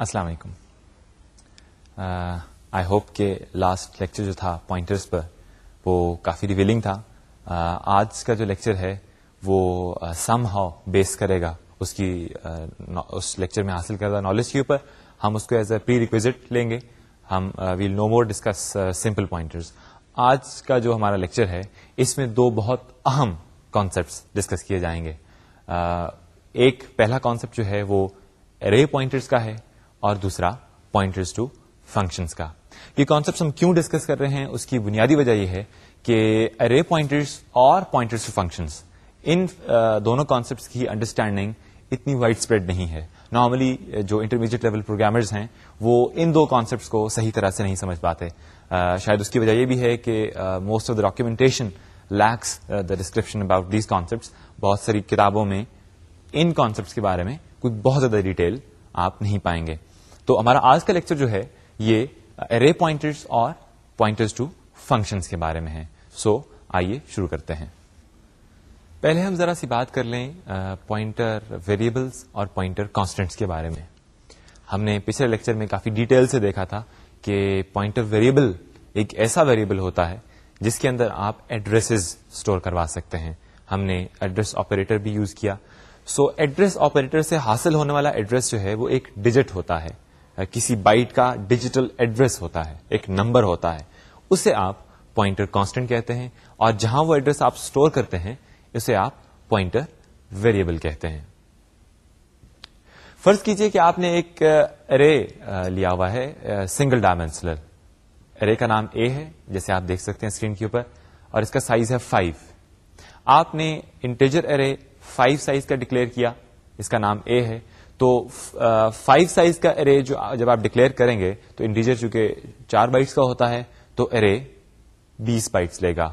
السلام علیکم۔ I hope کہ لاسٹ لیکچر جو تھا پوائنٹرس پر وہ کافی ریویلنگ تھا۔ uh, آج کا جو لیکچر ہے وہ سم ہاؤ بیس کرے گا۔ اس کی uh, اس لیکچر میں حاصل کردہ نالج کے اوپر۔ ہم اس کو ایز اے پری ریکویزٹ لیں گے۔ ہم will now more discuss simple pointers آج کا جو ہمارا لیکچر ہے اس میں دو بہت اہم کانسیپٹ ڈسکس کیے جائیں گے۔ uh, ایک پہلا کانسیپٹ جو ہے وہ رے پوائنٹرز کا ہے۔ اور دوسرا پوائنٹرز ٹو فنکشنز کا۔ یہ کانسیپٹ ہم کیوں ڈسکس کر رہے ہیں؟ اس کی بنیادی وجہ یہ ہے کہ رے پوائنٹرز اور پوائنٹرز ٹو فنکشنز ان دونوں کانسیپٹس کی انڈرسٹینڈنگ اتنی وائڈ اسپریڈ نہیں ہے۔ نارملی جو انٹرمیڈیٹ لیول پروگرامرز ہیں، وہ ان دو کانسیپٹس کو صحیح طرح سے نہیں سمجھ پاتے۔ شاید اس کی وجہ یہ بھی ہے کہ most of the documentation lacks the description about these concepts بہت ساری کتابوں میں ان کانسیپٹس کے بارے میں کوئی بہت زیادہ ڈیٹیل آپ نہیں پائیں گے۔ تو ہمارا آج کا لیکچر جو ہے یہ رے پوائنٹرس اور پوائنٹرس ٹو فنکشنس کے بارے میں ہے۔ سو so, آئیے شروع کرتے ہیں۔ پہلے ہم ذرا سی بات کر لیں پوائنٹر ویریبلس اور پوائنٹر کانسٹنٹس کے بارے میں۔ ہم نے پچھلے لیکچر میں کافی ڈیٹیل سے دیکھا تھا کہ پوائنٹر ویریبل ایک ایسا ویریبل ہوتا ہے جس کے اندر آپ ایڈریسز اسٹور کروا سکتے ہیں۔ ہم نے ایڈریس آپریٹر بھی یوز کیا۔ سو ایڈریس آپریٹر سے حاصل ہونے والا ایڈریس جو ہے وہ ایک ڈیجٹ ہوتا ہے۔ کسی بائٹ کا ڈیجیٹل ایڈریس ہوتا ہے، ایک نمبر ہوتا ہے، اسے آپ پوائنٹر کانسٹنٹ کہتے ہیں اور جہاں وہ ایڈریس آپ اسٹور کرتے ہیں، اسے آپ پوائنٹر ویریبل کہتے ہیں۔ فرض کیجیے کہ آپ نے ایک ارے لیا ہوا ہے سنگل ڈائمینشنل ارے کا نام اے ہے، جیسے آپ دیکھ سکتے ہیں اسکرین کے اوپر، اور اس کا سائز ہے فائیو آپ نے انٹیجر ارے فائیو سائز کا ڈکلیئر کیا، اس کا نام اے ہے تو فائیو سائز کا ارے جو جب آپ ڈکلیئر کریں گے، تو انٹیجر چونکہ چار بائٹس کا ہوتا ہے، تو ارے بیس بائٹس لے گا۔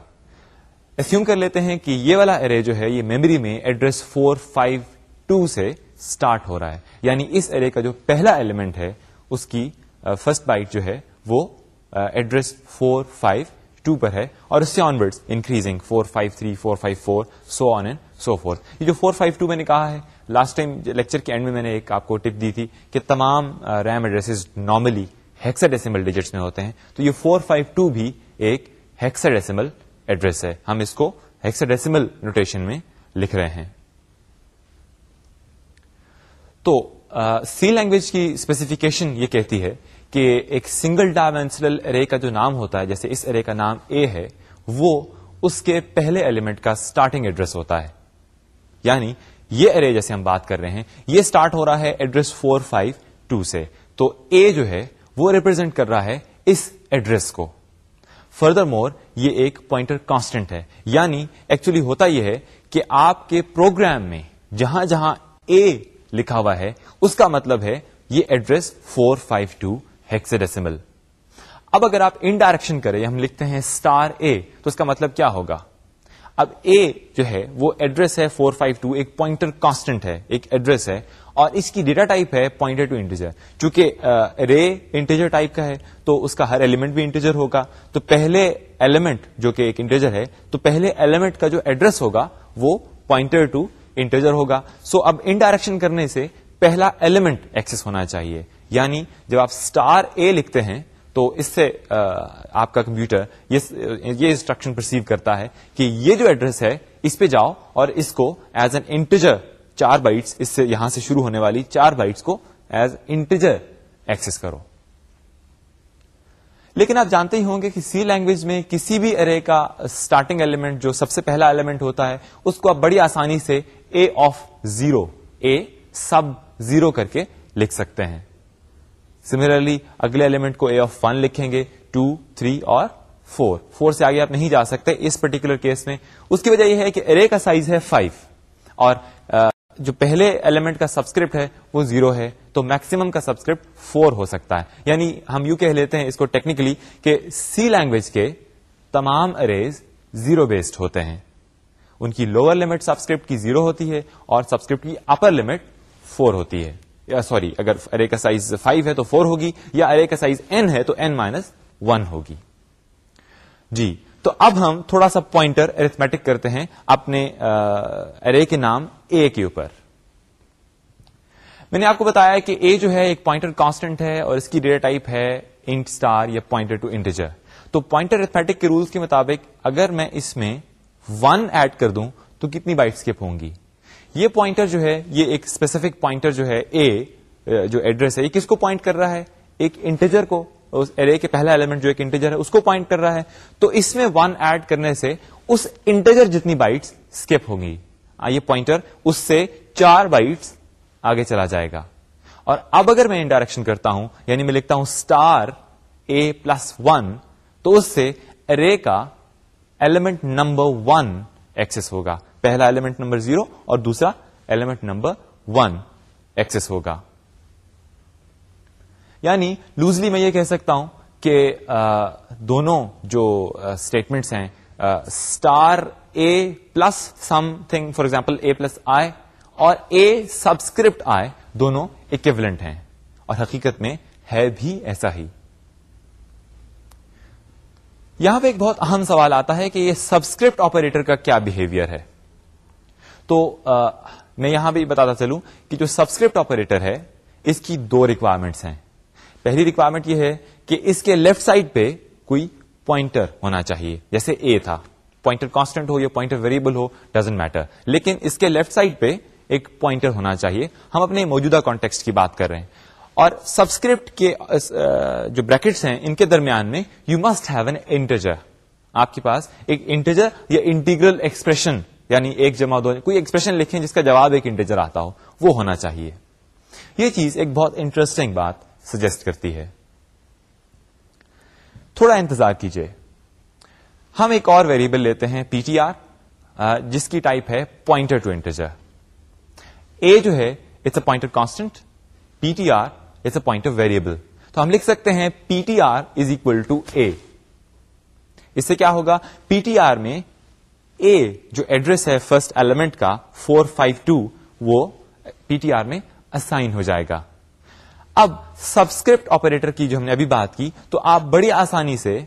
ایسیوم کر لیتے ہیں کہ یہ والا ارے جو ہے، یہ میموری میں ایڈریس فور فائیو ٹو سے اسٹارٹ ہو رہا ہے۔ یعنی اس ارے کا جو پہلا ایلیمنٹ ہے، اس کی فرسٹ بائٹ جو ہے، وہ ایڈریس فور فائیو ٹو پر ہے اور اس سے onward increasing four five three four five four so on and so four یہ جو فور فائیو ٹو میں نے کہا ہے لاسٹ ٹائم لیکچر کے اینڈ میں میں نے ایک آپ کو ٹپ دی تھی کہ تمام RAM address normally hexadecimal digits میں ہوتے ہیں۔ تو یہ فور فائیو ٹو بھی ایک ہیکسا ڈیسیمل ایڈریس ہے۔ ہم اس کو ہیکسا ڈیسیمل نوٹیشن میں لکھ رہے ہیں۔ تو سی uh, لینگویج کی اسپیسیفکیشن یہ کہتی ہے کہ ایک سنگل ڈائمینشنل ارے کا جو نام ہوتا ہے جیسے اس ارے کا نام اے ہے وہ اس کے پہلے ایلیمنٹ کا اسٹارٹنگ ایڈریس ہوتا ہے۔ یعنی یہ ارے جیسے ہم بات کر رہے ہیں، یہ اسٹارٹ ہو رہا ہے ایڈریس فور فائیو ٹو سے۔ تو اے جو ہے، وہ ریپرزینٹ کر رہا ہے اس ایڈریس کو۔ فردر مور یہ ایک پوائنٹر کانسٹنٹ ہے۔ یعنی ایکچولی ہوتا یہ ہے کہ آپ کے پروگرام میں جہاں جہاں اے لکھا ہوا ہے، اس کا مطلب ہے یہ address four five two hexadecimal اب اگر آپ ان ڈائریکشن کریں ہم لکھتے ہیں اسٹار اے تو اس کا مطلب کیا ہوگا؟ اب اے جو ہے وہ ایڈریس ہے فور فائیو ٹو ایک پوائنٹر کانسٹنٹ ہے ایک ایڈریس ہے اور اس کی ڈیٹا ٹائپ ہے پوائنٹر ٹو انٹیجر چونکہ رے انٹیجر ٹائپ کا ہے تو اس کا ہر ایلیمنٹ بھی انٹیجر ہوگا۔ تو پہلے ایلیمنٹ جو کہ ایک انٹیجر ہے تو پہلے ایلیمنٹ کا جو ایڈریس ہوگا وہ پوائنٹر ٹو انٹیجر ہوگا۔ سو so, اب ان ڈائریکشن کرنے سے پہلا ایلیمنٹ ایکسس ہونا چاہیے۔ یعنی جب آپ اسٹار اے لکھتے ہیں تو اس سے آپ کا کمپیوٹر یہ انسٹرکشن پرسیو کرتا ہے کہ یہ جو ایڈریس ہے، اس پہ جاؤ اور اس کو ایز این انٹیجر چار بائٹس اس سے یہاں سے شروع ہونے والی چار بائٹس کو ایز انٹیجر ایکسس کرو۔ لیکن آپ جانتے ہی ہوں گے کہ سی لینگویج میں کسی بھی ارے کا اسٹارٹنگ ایلیمنٹ جو سب سے پہلا ایلیمنٹ ہوتا ہے، اس کو آپ بڑی آسانی سے A of zero A sub zero کر کے لکھ سکتے ہیں۔ سملرلی اگلے ایلیمنٹ کو اے آف ون لکھیں گے ٹو تھری اور فور فور سے آگے آپ نہیں جا سکتے اس پرٹیکولر کیس میں۔ اس کی وجہ یہ ہے کہ ارے کا سائز ہے فائیو اور جو پہلے ایلیمنٹ کا سبسکرپٹ ہے وہ زیرو ہے، تو میکسیمم کا سبسکرپٹ فور ہو سکتا ہے۔ یعنی ہم یو کہہ لیتے ہیں اس کو ٹیکنیکلی کہ سی لینگویج کے تمام اریز زیرو بیسڈ ہوتے ہیں۔ ان کی لوور لمٹ سبسکرپٹ کی زیرو ہوتی ہے اور سبسکرپٹ کی اپر لمٹ فور ہوتی ہے۔ سوری، اگر ارے کا سائز فائیو ہے تو فور ہوگی، یا ارے کا سائز این ہے تو این مائنس ون ہوگی۔ جی تو اب ہم تھوڑا سا پوائنٹر ارتھمیٹک کرتے ہیں اپنے ارے کے نام اے کے اوپر۔ میں نے آپ کو بتایا کہ اے جو ہے ایک پوائنٹر کانسٹنٹ ہے اور اس کی ڈیٹا ٹائپ ہے انٹ اسٹار یا پوائنٹر ٹو انٹیجر تو پوائنٹر ارتھمیٹک کے رولس کے مطابق اگر میں اس میں ون ایڈ کر دوں تو کتنی بائٹ اسکپ ہوں گی؟ یہ پوائنٹر جو ہے، یہ ایک اسپیسیفک پوائنٹر جو ہے اے جو ایڈریس ہے، یہ کس کو پوائنٹ کر رہا ہے؟ ایک انٹیجر کو، اس ارے کے پہلا ایلیمنٹ جو ایک انٹیجر ہے، اس کو پوائنٹ کر رہا ہے۔ تو اس میں ون ایڈ کرنے سے اس انٹیجر جتنی بائٹس اسکپ ہوگی۔ یہ پوائنٹر اس سے چار بائٹس آگے چلا جائے گا۔ اور اب اگر میں انڈائریکشن کرتا ہوں یعنی میں لکھتا ہوں اسٹار اے پلس ون تو اس سے ارے کا ایلیمنٹ نمبر ون ایکسس ہوگا۔ پہلا ایلیمنٹ نمبر زیرو اور دوسرا ایلیمنٹ نمبر ون ایکسس ہوگا۔ یعنی لوزلی میں یہ کہہ سکتا ہوں کہ دونوں جو اسٹیٹمنٹس ہیں star A plus something for example A plus I اور اے سبسکرپٹ آئے دونوں اکیولنٹ ہیں۔ اور حقیقت میں ہے بھی ایسا ہی۔ یہاں پہ ایک بہت اہم سوال آتا ہے کہ یہ سبسکرپٹ آپریٹر کا کیا بہیویئر ہے۔ تو میں یہاں بھی بتاتا چلوں کہ جو سبسکرپٹ آپریٹر ہے، اس کی دو ریکوائرمنٹس ہیں۔ پہلی ریکوائرمنٹ یہ ہے کہ اس کے لیفٹ سائڈ پہ کوئی پوائنٹر ہونا چاہیے۔ جیسے اے تھا۔ پوائنٹر کانسٹنٹ ہو یا پوائنٹر ویریبل ہو ڈزنٹ میٹر لیکن اس کے لیفٹ سائڈ پہ ایک پوائنٹر ہونا چاہیے۔ ہم اپنے موجودہ کانٹیکس کی بات کر رہے ہیں۔ اور سبسکرپٹ کے جو بریکٹس ہیں، ان کے درمیان میں you must have an integer آپ کے پاس ایک انٹرجر یا انٹیگرل ایکسپریشن یعنی ایک جمع دو کوئی ایکسپریشن لکھیں جس کا جواب ایک انٹرجر آتا ہو، وہ ہونا چاہیے۔ یہ چیز ایک بہت انٹرسٹنگ بات سجیسٹ کرتی ہے۔ تھوڑا انتظار کیجیے۔ ہم ایک اور ویریبل لیتے ہیں پی ٹی آر جس کی ٹائپ ہے پوائنٹر ٹو انٹرجر اے جو ہے it's a pointer constant P T R it's a pointer variable تو ہم لکھ سکتے ہیں P T R is equal to A اس سے کیا ہوگا؟ پی ٹی آر میں اے جو ایڈریس ہے فرسٹ ایلیمنٹ کا فور فائیو ٹو وہ پی ٹی آر میں اسائن ہو جائے گا. اب سبسکرپٹ آپریٹر کی جو ہم نے ابھی بات کی، تو آپ بڑی آسانی سے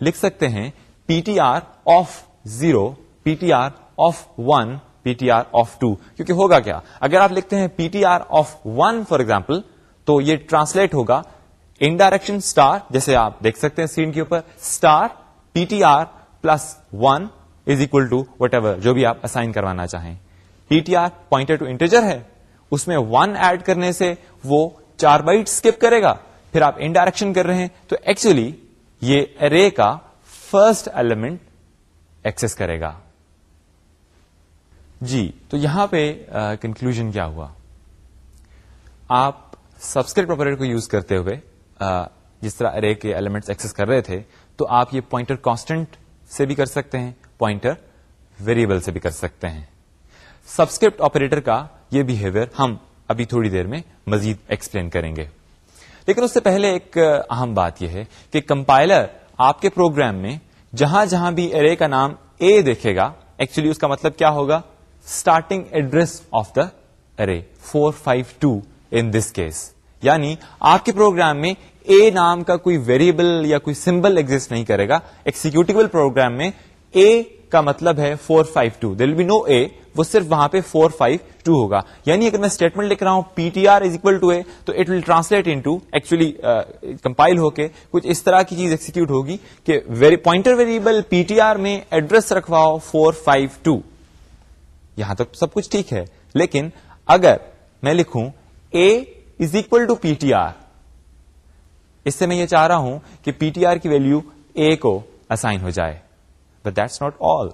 لکھ سکتے ہیں P T R of zero P T R of one P T R of two کیونکہ ہوگا کیا؟ اگر آپ لکھتے ہیں P T R of one for example تو یہ ٹرانسلیٹ ہوگا ان ڈائریکشن اسٹار جیسے آپ دیکھ سکتے ہیں اسکرین کے اوپر star P T R plus one is equal to whatever ever جو بھی آپ اسائن کروانا چاہیں P T R pointer to integer ہے اس میں ون ایڈ کرنے سے وہ چار بائٹ اسکپ کرے گا پھر آپ ان ڈائریکشن کر رہے ہیں تو ایکچولی یہ ارے کا فرسٹ ایلیمنٹ ایکسس کرے گا جی تو یہاں پہ کنکلوژ کیا ہوا آپ سبسکرپٹ آپریٹر کو یوز کرتے ہوئے جس طرح ارے کے ایلیمنٹس ایکسس کر رہے تھے تو آپ یہ پوائنٹر کانسٹنٹ سے بھی کر سکتے ہیں پوائنٹر ویریبل سے بھی کر سکتے ہیں۔ سبسکرپٹ آپریٹر کا یہ بہیویئر ہم ابھی تھوڑی دیر میں مزید ایکسپلین کریں گے۔ لیکن اس سے پہلے ایک اہم بات یہ ہے کہ کمپائلر آپ کے پروگرام میں جہاں جہاں بھی ارے کا نام اے دیکھے گا ایکچولی اس کا مطلب کیا ہوگا؟ Starting address of the array four five two in this case یعنی آپ کے پروگرام میں اے نام کا کوئی ویریبل یا کوئی سمبل ایگزٹ نہیں کرے گا ایکسیکیوٹیبل پروگرام میں اے کا مطلب ہے فور فائیو ٹو دل بی نو اے وہ صرف وہاں پہ فور فائیو ٹو ہوگا. یعنی اگر میں اسٹیٹمنٹ لکھ رہا ہوں P T R is equal to A تو it will translate into actually compile ہو کے کچھ اس طرح کی چیز ایکسیکیوٹ ہوگی کہ pointer variable P T R میں ایڈریس رکھواؤ فور فائیو ٹو یہاں تک سب کچھ ٹھیک ہے. لیکن اگر میں لکھوں A is equal to P T R اس سے میں یہ چاہ رہا ہوں کہ پی ٹی آر کی ویلو اے کو اسائن ہو جائے. بٹ دیٹس ناٹ آل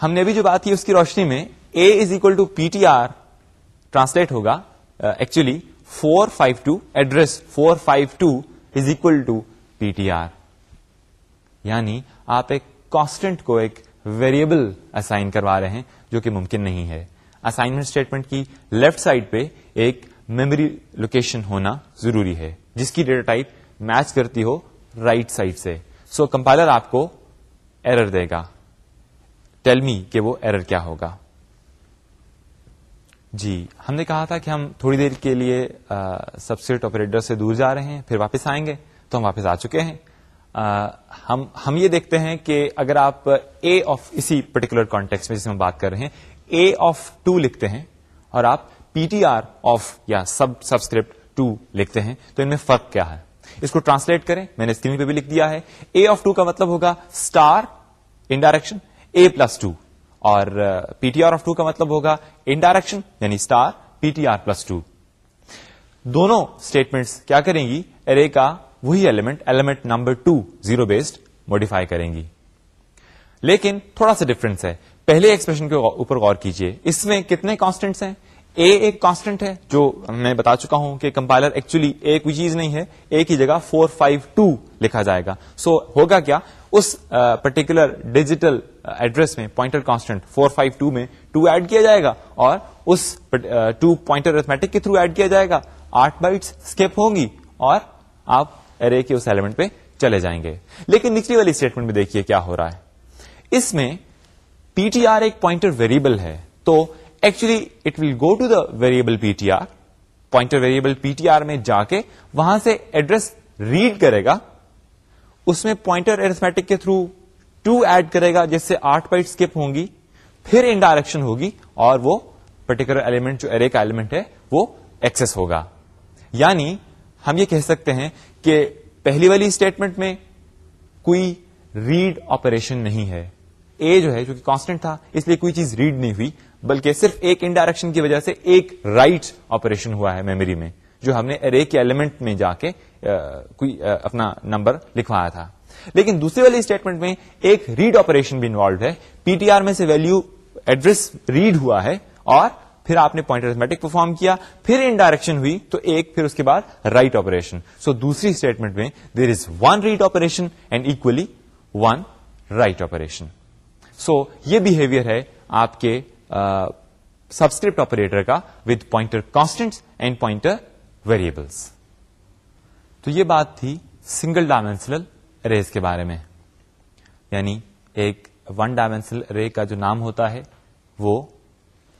ہم نے ابھی جو بات کی اس کی روشنی میں A is equal to P T R translate ہوگا. Actually four five two address four five two is equal to P T R یعنی آپ ایک کانسٹنٹ کو ایک ویریبل اسائن کروا رہے ہیں جو کہ ممکن نہیں ہے. اسائنمنٹ اسٹیٹمنٹ کی لیفٹ سائڈ پہ ایک میموری لوکیشن ہونا ضروری ہے. جس کی ڈیٹا ٹائپ میچ کرتی ہو رائٹ right سائڈ سے. سو کمپائلر آپ کو ایرر دے گا. ٹیل می کہ وہ ایرر کیا ہوگا. جی ہم نے کہا تھا کہ ہم تھوڑی دیر کے لیے سبسٹ آپریٹر سے دور جا رہے ہیں، پھر واپس آئیں گے، تو ہم واپس آ چکے ہیں. ہم ہم یہ دیکھتے ہیں کہ اگر آپ اے آف اسی پرٹیکولر کانٹیکس میں جس میں بات کر رہے ہیں اے آف ٹو لکھتے ہیں اور آپ پی ٹی آر آف یا سب سبسکرپٹ ٹو لکھتے ہیں، تو ان میں فرق کیا ہے؟ اس کو ٹرانسلیٹ کریں، میں نے اسکرین پہ بھی لکھ دیا ہے۔ اے آف ٹو کا مطلب ہوگا star indirection A plus two اور P T R of two کا مطلب ہوگا ان ڈائریکشن یعنی star P T R plus two دونوں اسٹیٹمنٹس کیا کریں گی؟ ارے کا وہی element element number two zero based modify کریں گی۔ لیکن تھوڑا سا ڈفرنس ہے۔ پہلے ایکسپریشن کے اوپر غور کیجیے۔ اس میں کتنے کانسٹنٹس ہیں؟ اے ایک کانسٹنٹ ہے جو میں بتا چکا ہوں کہ کمپائلر ایکچولی اے کوئی چیز نہیں ہے اے کی جگہ فور فائیو ٹو لکھا جائے گا سو so, ہوگا کیا اس پرٹیکولر ڈیجیٹل ایڈریس میں pointer constant four five two میں ٹو ایڈ کیا جائے گا اور اس ٹو پوائنٹر ارتھمیٹک کے تھرو ایڈ کیا جائے گا آٹھ بائٹس اسکیپ ہوں گی اور آپ ارے کے اس ایلیمنٹ پہ چلے جائیں گے لیکن نچلی والی اسٹیٹمنٹ میں دیکھیے کیا ہو رہا ہے اس میں پی ٹی آر ایک پوائنٹر ویریبل ہے تو actually it will go to the variable P T R pointer variable P T R میں جا کے وہاں سے ایڈریس ریڈ کرے گا۔ اس میں پوائنٹر ارتھمیٹک کے تھرو ٹو ایڈ کرے گا، جس سے آٹھ پائٹ اسکپ ہوں گی، پھر ان ڈائریکشن ہوگی اور وہ پرٹیکولر ایلیمنٹ جو ارے کا ایلیمنٹ ہے، وہ ایکسس ہوگا۔ یعنی ہم یہ کہہ سکتے ہیں کہ پہلی والی اسٹیٹمنٹ میں کوئی ریڈ آپریشن نہیں ہے۔ اے جو ہے جو کہ کانسٹنٹ تھا، اس لیے کوئی چیز ریڈ نہیں ہوئی۔ بلکہ صرف ایک انڈائریکشن کی وجہ سے ایک رائٹ آپریشن ہوا ہے میموری میں، جو ہم نے ارے کے ایلیمنٹ میں جا کے کوئی اپنا نمبر لکھوایا تھا۔ لیکن دوسری والی اسٹیٹمنٹ میں ایک ریڈ آپریشن بھی انوالوڈ ہے۔ پی ٹی آر میں سے ویلو ایڈریس ریڈ ہوا ہے اور پھر آپ نے پوائنٹ ارتھمیٹک پرفارم کیا، پھر ان ڈائریکشن ہوئی تو ایک، پھر اس کے بعد رائٹ آپریشن سو دوسری اسٹیٹمنٹ میں there is one read operation and equally one write operation so یہ بہیویئر ہے آپ کے سبسکرپٹ آپریٹر کا with pointer constant and pointer variables تو یہ بات تھی سنگل ڈائمینشنل ریز کے بارے میں. یعنی ایک ون ڈائمینشنل رے کا جو نام ہوتا ہے، وہ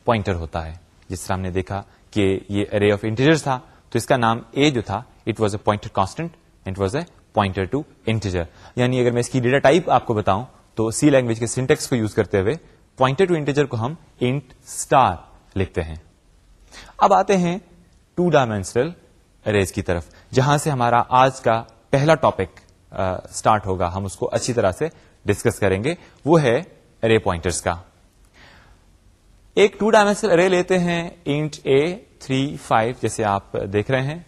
پوائنٹر ہوتا ہے. جس طرح ہم نے دیکھا کہ یہ ارے آف انٹیجر تھا، تو اس کا نام اے جو تھا it was a pointer constant it was a pointer to integer یعنی اگر میں اس کی ڈیٹا ٹائپ آپ کو بتاؤں، تو سی لینگویج کے سینٹیکس کو یوز کرتے ہوئے پوائنٹر ٹو انٹیجر کو ہم انٹ اسٹار لکھتے ہیں۔ اب آتے ہیں ٹو ڈائمینشنل ریز کی طرف، جہاں سے ہمارا آج کا پہلا ٹاپک اسٹارٹ ہوگا۔ ہم اس کو اچھی طرح سے ڈسکس کریں گے۔ وہ ہے ارے پوائنٹرس کا۔ ایک ٹو ڈائمینشنل ارے لیتے ہیں انٹ اے تھری فائیو جیسے آپ دیکھ رہے ہیں۔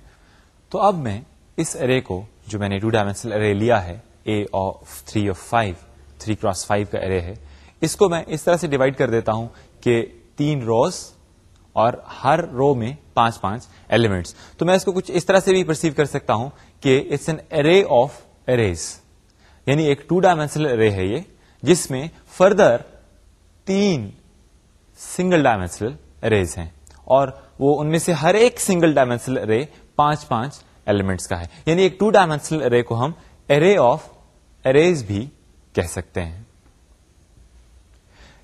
تو اب میں اس ارے کو، جو میں نے ٹو ڈائمینشنل ارے لیا ہے A of three of five three cross five کا ارے ہے۔ اس کو میں اس طرح سے ڈیوائڈ کر دیتا ہوں کہ تین روز اور ہر رو میں پانچ پانچ ایلیمنٹس تو میں اس کو کچھ اس طرح سے بھی پرسیو کر سکتا ہوں کہ it's an array of arrays یعنی ایک ٹو ڈائمینشنل ارے ہے یہ، جس میں فردر تین سنگل ڈائمینشنل اریز ہیں۔ اور وہ ان میں سے ہر ایک سنگل ڈائمینشنل ارے پانچ پانچ ایلیمنٹس کا ہے۔ یعنی ایک ٹو ڈائمینشنل ارے کو ہم ارے آف اریز بھی کہہ سکتے ہیں۔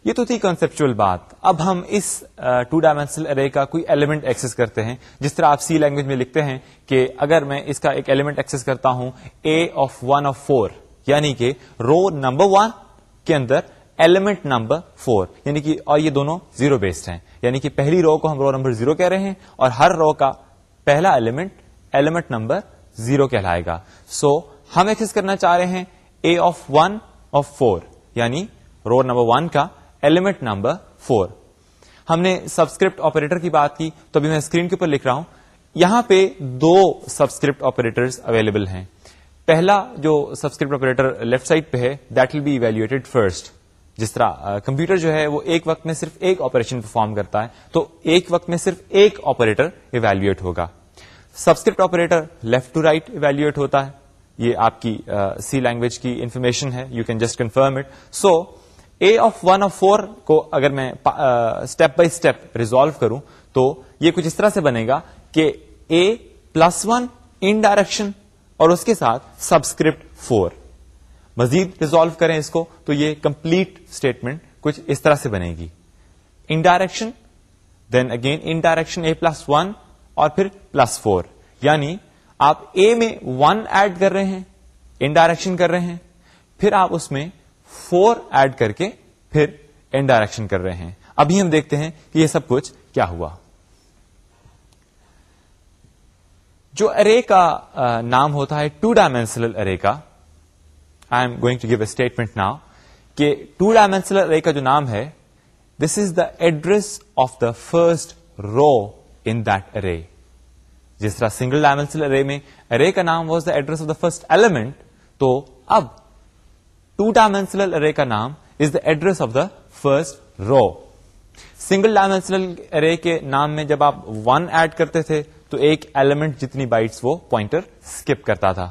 یہ تو تھی کنسپچل بات۔ اب ہم اس ٹو ڈائمینشنل ارے کا کوئی ایلیمنٹ ایکسس کرتے ہیں۔ جس طرح آپ سی لینگویج میں لکھتے ہیں کہ اگر میں اس کا ایک ایلیمنٹ ایکسس کرتا ہوں A of one of four یعنی کہ رو نمبر ون کے اندر ایلیمنٹ نمبر فور یعنی کہ اور یہ دونوں زیرو بیسڈ ہیں۔ یعنی کہ پہلی رو کو ہم رو نمبر زیرو کہہ رہے ہیں اور ہر رو کا پہلا ایلیمنٹ ایلیمنٹ نمبر زیرو کہلائے گا۔ سو so, ہم ایکسس کرنا چاہ رہے ہیں A of one of four یعنی رو نمبر ون کا ایلیمنٹ نمبر فور ہم نے سبسکرپٹ آپریٹر کی بات کی تو ابھی میں اسکرین کے اوپر لکھ رہا ہوں۔ یہاں پہ دو سبسکرپٹ آپریٹر اویلیبل ہیں۔ پہلا جو سبسکرپٹ آپریٹر لیفٹ سائڈ پہ ہے that will be evaluated first جس طرح کمپیوٹر جو ہے، وہ ایک وقت میں صرف ایک آپریشن پرفارم کرتا ہے۔ تو ایک وقت میں صرف ایک آپریٹر ایویلویٹ ہوگا۔ Subscript operator left to right evaluate ہوتا ہے۔ یہ آپ کی سی لینگویج کی انفارمیشن ہے۔ You can just confirm it so A of one of four کو اگر میں اسٹیپ بائی اسٹیپ ریزالو کروں، تو یہ کچھ اس طرح سے بنے گا کہ A plus one indirection اور اس کے ساتھ سبسکرپٹ فور مزید ریزالو کریں اس کو، تو یہ کمپلیٹ اسٹیٹمنٹ کچھ اس طرح سے بنے گی. Indirection then again indirection A plus one اور پھر پلس فور یعنی آپ اے میں ون ایڈ کر رہے ہیں ان ڈائریکشن کر رہے ہیں، پھر آپ اس میں فور ایڈ کر کے پھر ان ڈائریکشن کر رہے ہیں۔ ابھی ہم دیکھتے ہیں کہ یہ سب کچھ کیا ہوا۔ جو ارے کا نام ہوتا ہے ٹو ڈائمینشنل ارے کا I'm going to give a statement now کہ ٹو ڈائمینشنل ارے کا جو نام ہے this is the address of the first row in that array جس طرح سنگل ڈائمینشنل ارے میں ارے کا نام was the address of the first element تو اب ٹو ڈائمینشنل ارے کا نام is the address of the first row single dimensional array کے نام میں جب آپ ون ایڈ کرتے تھے تو ایک ایلیمنٹ جتنی بائٹس وہ پوائنٹر اسکپ کرتا تھا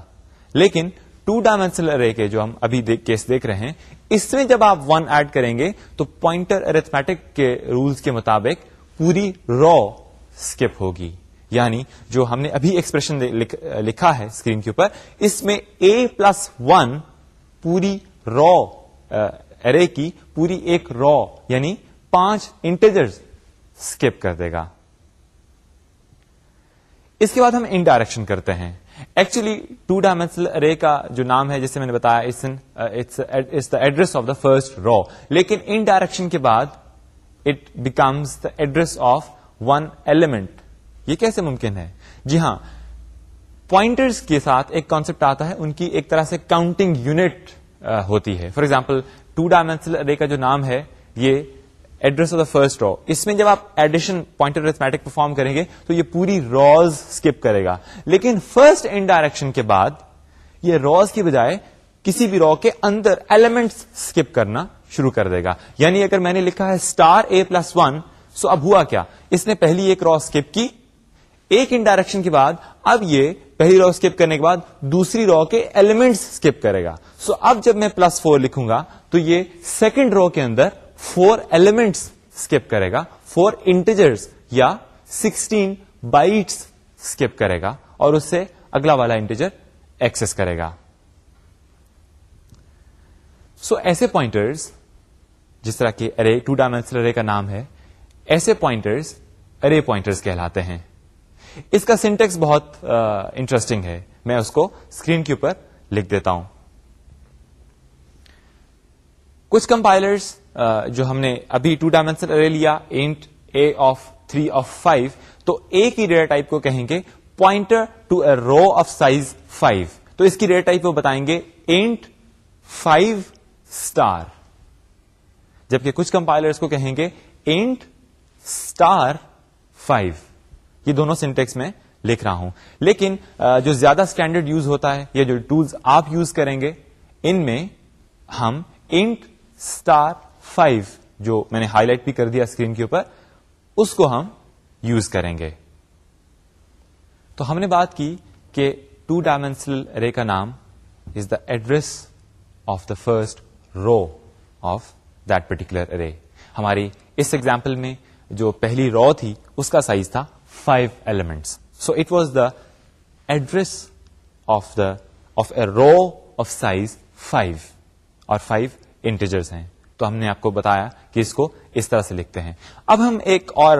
لیکن ٹو ڈائمینشنل ارے کے جو ہم ابھی کیس دیکھ رہے ہیں اس میں جب آپ ون ایڈ کریں گے تو پوائنٹر ارتھمیٹک کے رولس کے مطابق پوری رو اسکپ ہوگی یعنی جو ہم نے ابھی ایکسپریشن لکھا ہے اسکرین کے اوپر اس میں اے پلس ون پوری رو ارے uh, کی پوری ایک رو یعنی پانچ انٹیجرز اسکپ کر دے گا۔ اس کے بعد ہم انڈائریکشن کرتے ہیں۔ ایکچولی ٹو ڈائمینشنل ارے کا جو نام ہے جسے میں نے بتایا the address of the first row لیکن ان ڈائریکشن کے بعد it becomes the address of one element یہ کیسے ممکن ہے؟ جی ہاں پوائنٹرز کے ساتھ ایک کانسپٹ آتا ہے، ان کی ایک طرح سے کاؤنٹنگ یونٹ ہوتی ہے۔ For example two dimensional array کا جو نام ہے، یہ address of the first row اس میں جب آپ ایڈیشن پوائنٹر ریتھمیٹک پرفارم کریں گے، تو یہ پوری روز اسکپ کرے گا۔ لیکن فرسٹ ان ڈائریکشن کے بعد، یہ روز کی بجائے کسی بھی رو کے اندر ایلیمنٹس اسکپ کرنا شروع کر دے گا۔ یعنی اگر میں نے لکھا ہے star a plus one so اب ہوا کیا؟ اس نے پہلی ایک رو اسکپ کی ایک ان ڈائریکشن کے بعد اب یہ پہلی رو اسکپ کرنے کے بعد دوسری رو کے ایلیمنٹس اسکپ کرے گا۔ سو اب جب میں پلس فور لکھوں گا تو یہ سیکنڈ رو کے اندر فور ایلیمنٹس اسکپ کرے گا۔ فور انٹیجرس یا سکسٹین بائٹس اسکپ کرے گا اور اس سے اگلا والا انٹیجر ایکسس کرے گا۔ سو so, ایسے پوائنٹرز جس طرح کہ ارے ٹو ڈائمینشنل ارے کا نام ہے ایسے پوائنٹرز ارے پوائنٹرز کہلاتے ہیں۔ اس کا سینٹیکس بہت انٹرسٹنگ ہے۔ میں اس کو اسکرین کے اوپر لکھ دیتا ہوں۔ کچھ کمپائلرس جو ہم نے ابھی ٹو ڈائمینشنل ارے لیا int a of three of five تو اے کی ڈیٹا ٹائپ کو کہیں گے pointer to a row of size five تو اس کی ڈیٹا ٹائپ وہ بتائیں گے اینٹ فائیو اسٹار جبکہ کچھ کمپائلرس کو کہیں گے اینٹ اسٹار فائیو یہ دونوں سینٹیکس میں لکھ رہا ہوں۔ لیکن جو زیادہ اسٹینڈرڈ یوز ہوتا ہے، یا جو ٹولس آپ یوز کریں گے، ان میں ہم انٹ اسٹار فائیو جو میں نے ہائی لائٹ بھی کر دیا اسکرین کے اوپر، اس کو ہم یوز کریں گے۔ تو ہم نے بات کی کہ ٹو ڈائمینشنل رے کا نام is the address of the first row of that particular ہماری اس ایگزامپل میں جو پہلی رو تھی، اس کا سائز تھا five elements so it was the address of the of a row of size five اور فائیو انٹیجرس ہیں. تو ہم نے آپ کو بتایا کہ اس کو اس طرح سے لکھتے ہیں. اب ہم ایک اور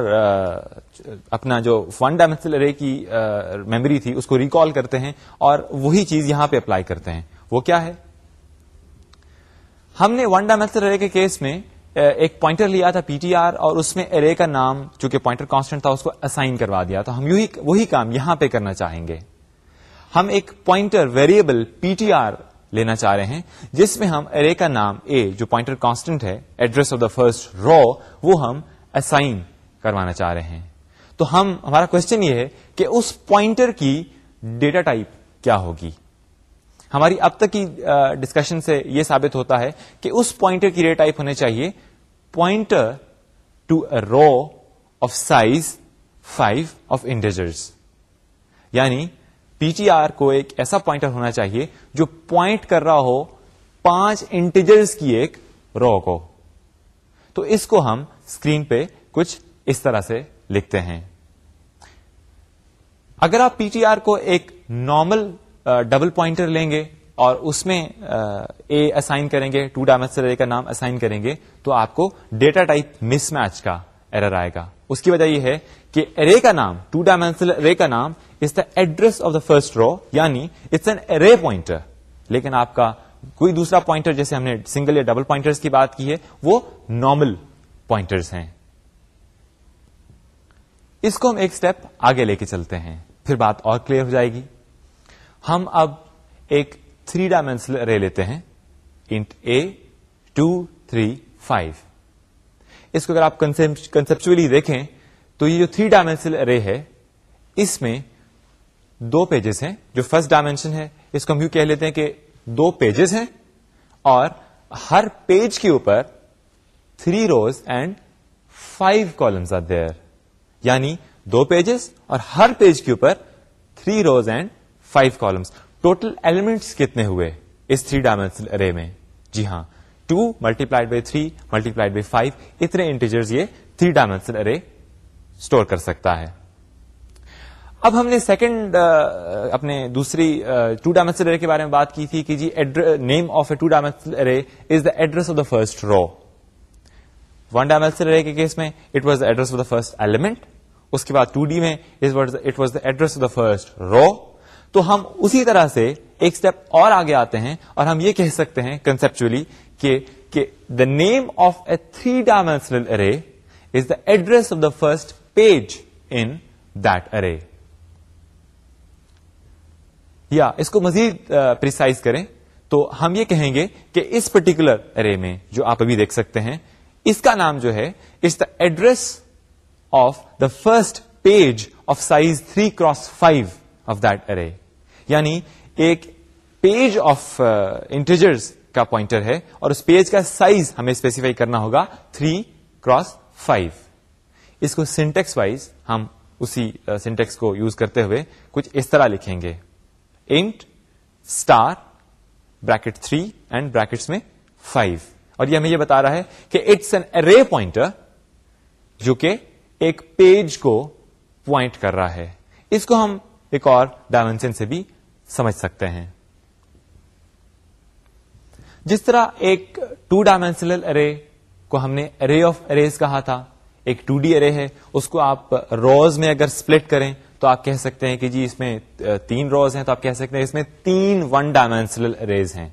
اپنا جو ون ڈائمینشنل ارے کی میموری تھی، اس کو ریکال کرتے ہیں اور وہی چیز یہاں پہ اپلائی کرتے ہیں. وہ کیا ہے؟ ہم نے ون ڈائمینشنل ارے کے کیس میں ایک پوائنٹر لیا تھا پی ٹی آر اور اس میں ارے کا نام جو کہ پوائنٹر کانسٹنٹ تھا، اس کو اسائن کروا دیا تو ہم وہی کام یہاں پہ کرنا چاہیں گے۔ ہم ایک pointer variable P T R لینا چاہ رہے ہیں، جس میں ہم ارے کا نام اے جو پوائنٹر کانسٹنٹ ہے address of the first row وہ ہم اسائن کروانا چاہ رہے ہیں۔ تو ہم، ہمارا کوشچن یہ ہے کہ اس پوائنٹر کی ڈیٹا ٹائپ کیا ہوگی؟ ہماری اب تک کی ڈسکشن سے یہ ثابت ہوتا ہے کہ اس پوائنٹر کی ڈیٹا ٹائپ ہونے چاہیے۔ Pointer to a row of size five of integers یعنی پی ٹی آر کو ایک ایسا پوائنٹر ہونا چاہیے جو پوائنٹ کر رہا ہو پانچ انٹیجرز کی ایک رو کو۔ تو اس کو ہم اسکرین پہ کچھ اس طرح سے لکھتے ہیں۔ اگر آپ پی ٹی آر کو ایک نارمل ڈبل پوائنٹر لیں گے اور اس میں اے اسائن کریں گے ٹو ڈائمینشنل ارے کا نام اسائن کریں گے، تو آپ کو ڈیٹا ٹائپ مس میچ کا ایرر آئے گا۔ اس کی وجہ یہ ہے کہ ارے کا نام ٹو ڈائمینشنل ارے کا نام is the address of the first row یعنی اٹس این ارے پوائنٹر لیکن آپ کا کوئی دوسرا پوائنٹر جیسے ہم نے سنگل یا ڈبل پوائنٹر کی بات کی ہے، وہ نارمل پوائنٹرس ہیں۔ اس کو ہم ایک اسٹیپ آگے لے کے چلتے ہیں۔ پھر بات اور کلیئر ہو جائے گی۔ ہم اب ایک تھری ڈائمینشنل ارے لیتے ہیں int a two three five اس کو اگر آپ کنسپچلی دیکھیں، تو یہ جو تھری ڈائمینشنل ارے ہے، اس میں دو پیجز ہیں۔ جو فرسٹ ڈائمینشن ہے، اس کو ہم یوں کہہ لیتے ہیں کہ دو پیجز ہیں، اور ہر پیج کے اوپر three rows and five columns are there یعنی دو پیجز اور ہر پیج کے اوپر three rows and five columns total elements کتنے ہوئے اس تھری ڈائمینشنل ارے میں؟ جی ہاں. Two multiplied by three multiplied by five اتنے انٹیجرز یہ تھری ڈائمینشنل ارے اسٹور کر سکتا ہے. اب ہم نے سیکنڈ اپنے دوسری ٹو ڈائمینشنل ارے کے بارے میں بات کی تھی کہ جی name of a two dimensional array is the address of the first row one dimensional array کے کیس میں it was the address of the first element اس کے بعد ٹو ڈی میں it was the address of the first row تو ہم اسی طرح سے ایک اسٹیپ اور آگے آتے ہیں اور ہم یہ کہہ سکتے ہیں کنسپچلی کہ the name of a three dimensional array is the address of the first page in that array یا، اس کو مزید پرسائز کریں تو ہم یہ کہیں گے کہ اس پرٹیکولر ارے میں جو آپ ابھی دیکھ سکتے ہیں، اس کا نام جو ہے is the address of the first page of size three cross five of that array یعنی ایک پیج آف انٹیجرز uh, کا پوائنٹر ہے اور اس پیج کا سائز ہمیں اسپیسیفائی کرنا ہوگا تھری کراس فائیو اس کو سینٹیکس وائز ہم اسی uh, سینٹیکس کو یوز کرتے ہوئے کچھ اس طرح لکھیں گے. Int star bracket three and brackets میں فائیو اور یہ ہمیں یہ بتا رہا ہے کہ اٹس این ارے پوائنٹر جو کہ ایک پیج کو پوائنٹ کر رہا ہے. اس کو ہم ایک اور ڈائمینشن سے بھی سمجھ سکتے ہیں۔ جس طرح ایک ٹو ڈائمینشنل ارے کو ہم نے ارے آف اریز کہا تھا، ایک ٹو ڈی ارے ہے، اس کو آپ روز میں اگر سپلٹ کریں تو آپ کہہ سکتے ہیں کہ جی اس میں تین روز ہیں، تو آپ کہہ سکتے ہیں اس میں تین ون ڈائمینشنل ریز ہیں۔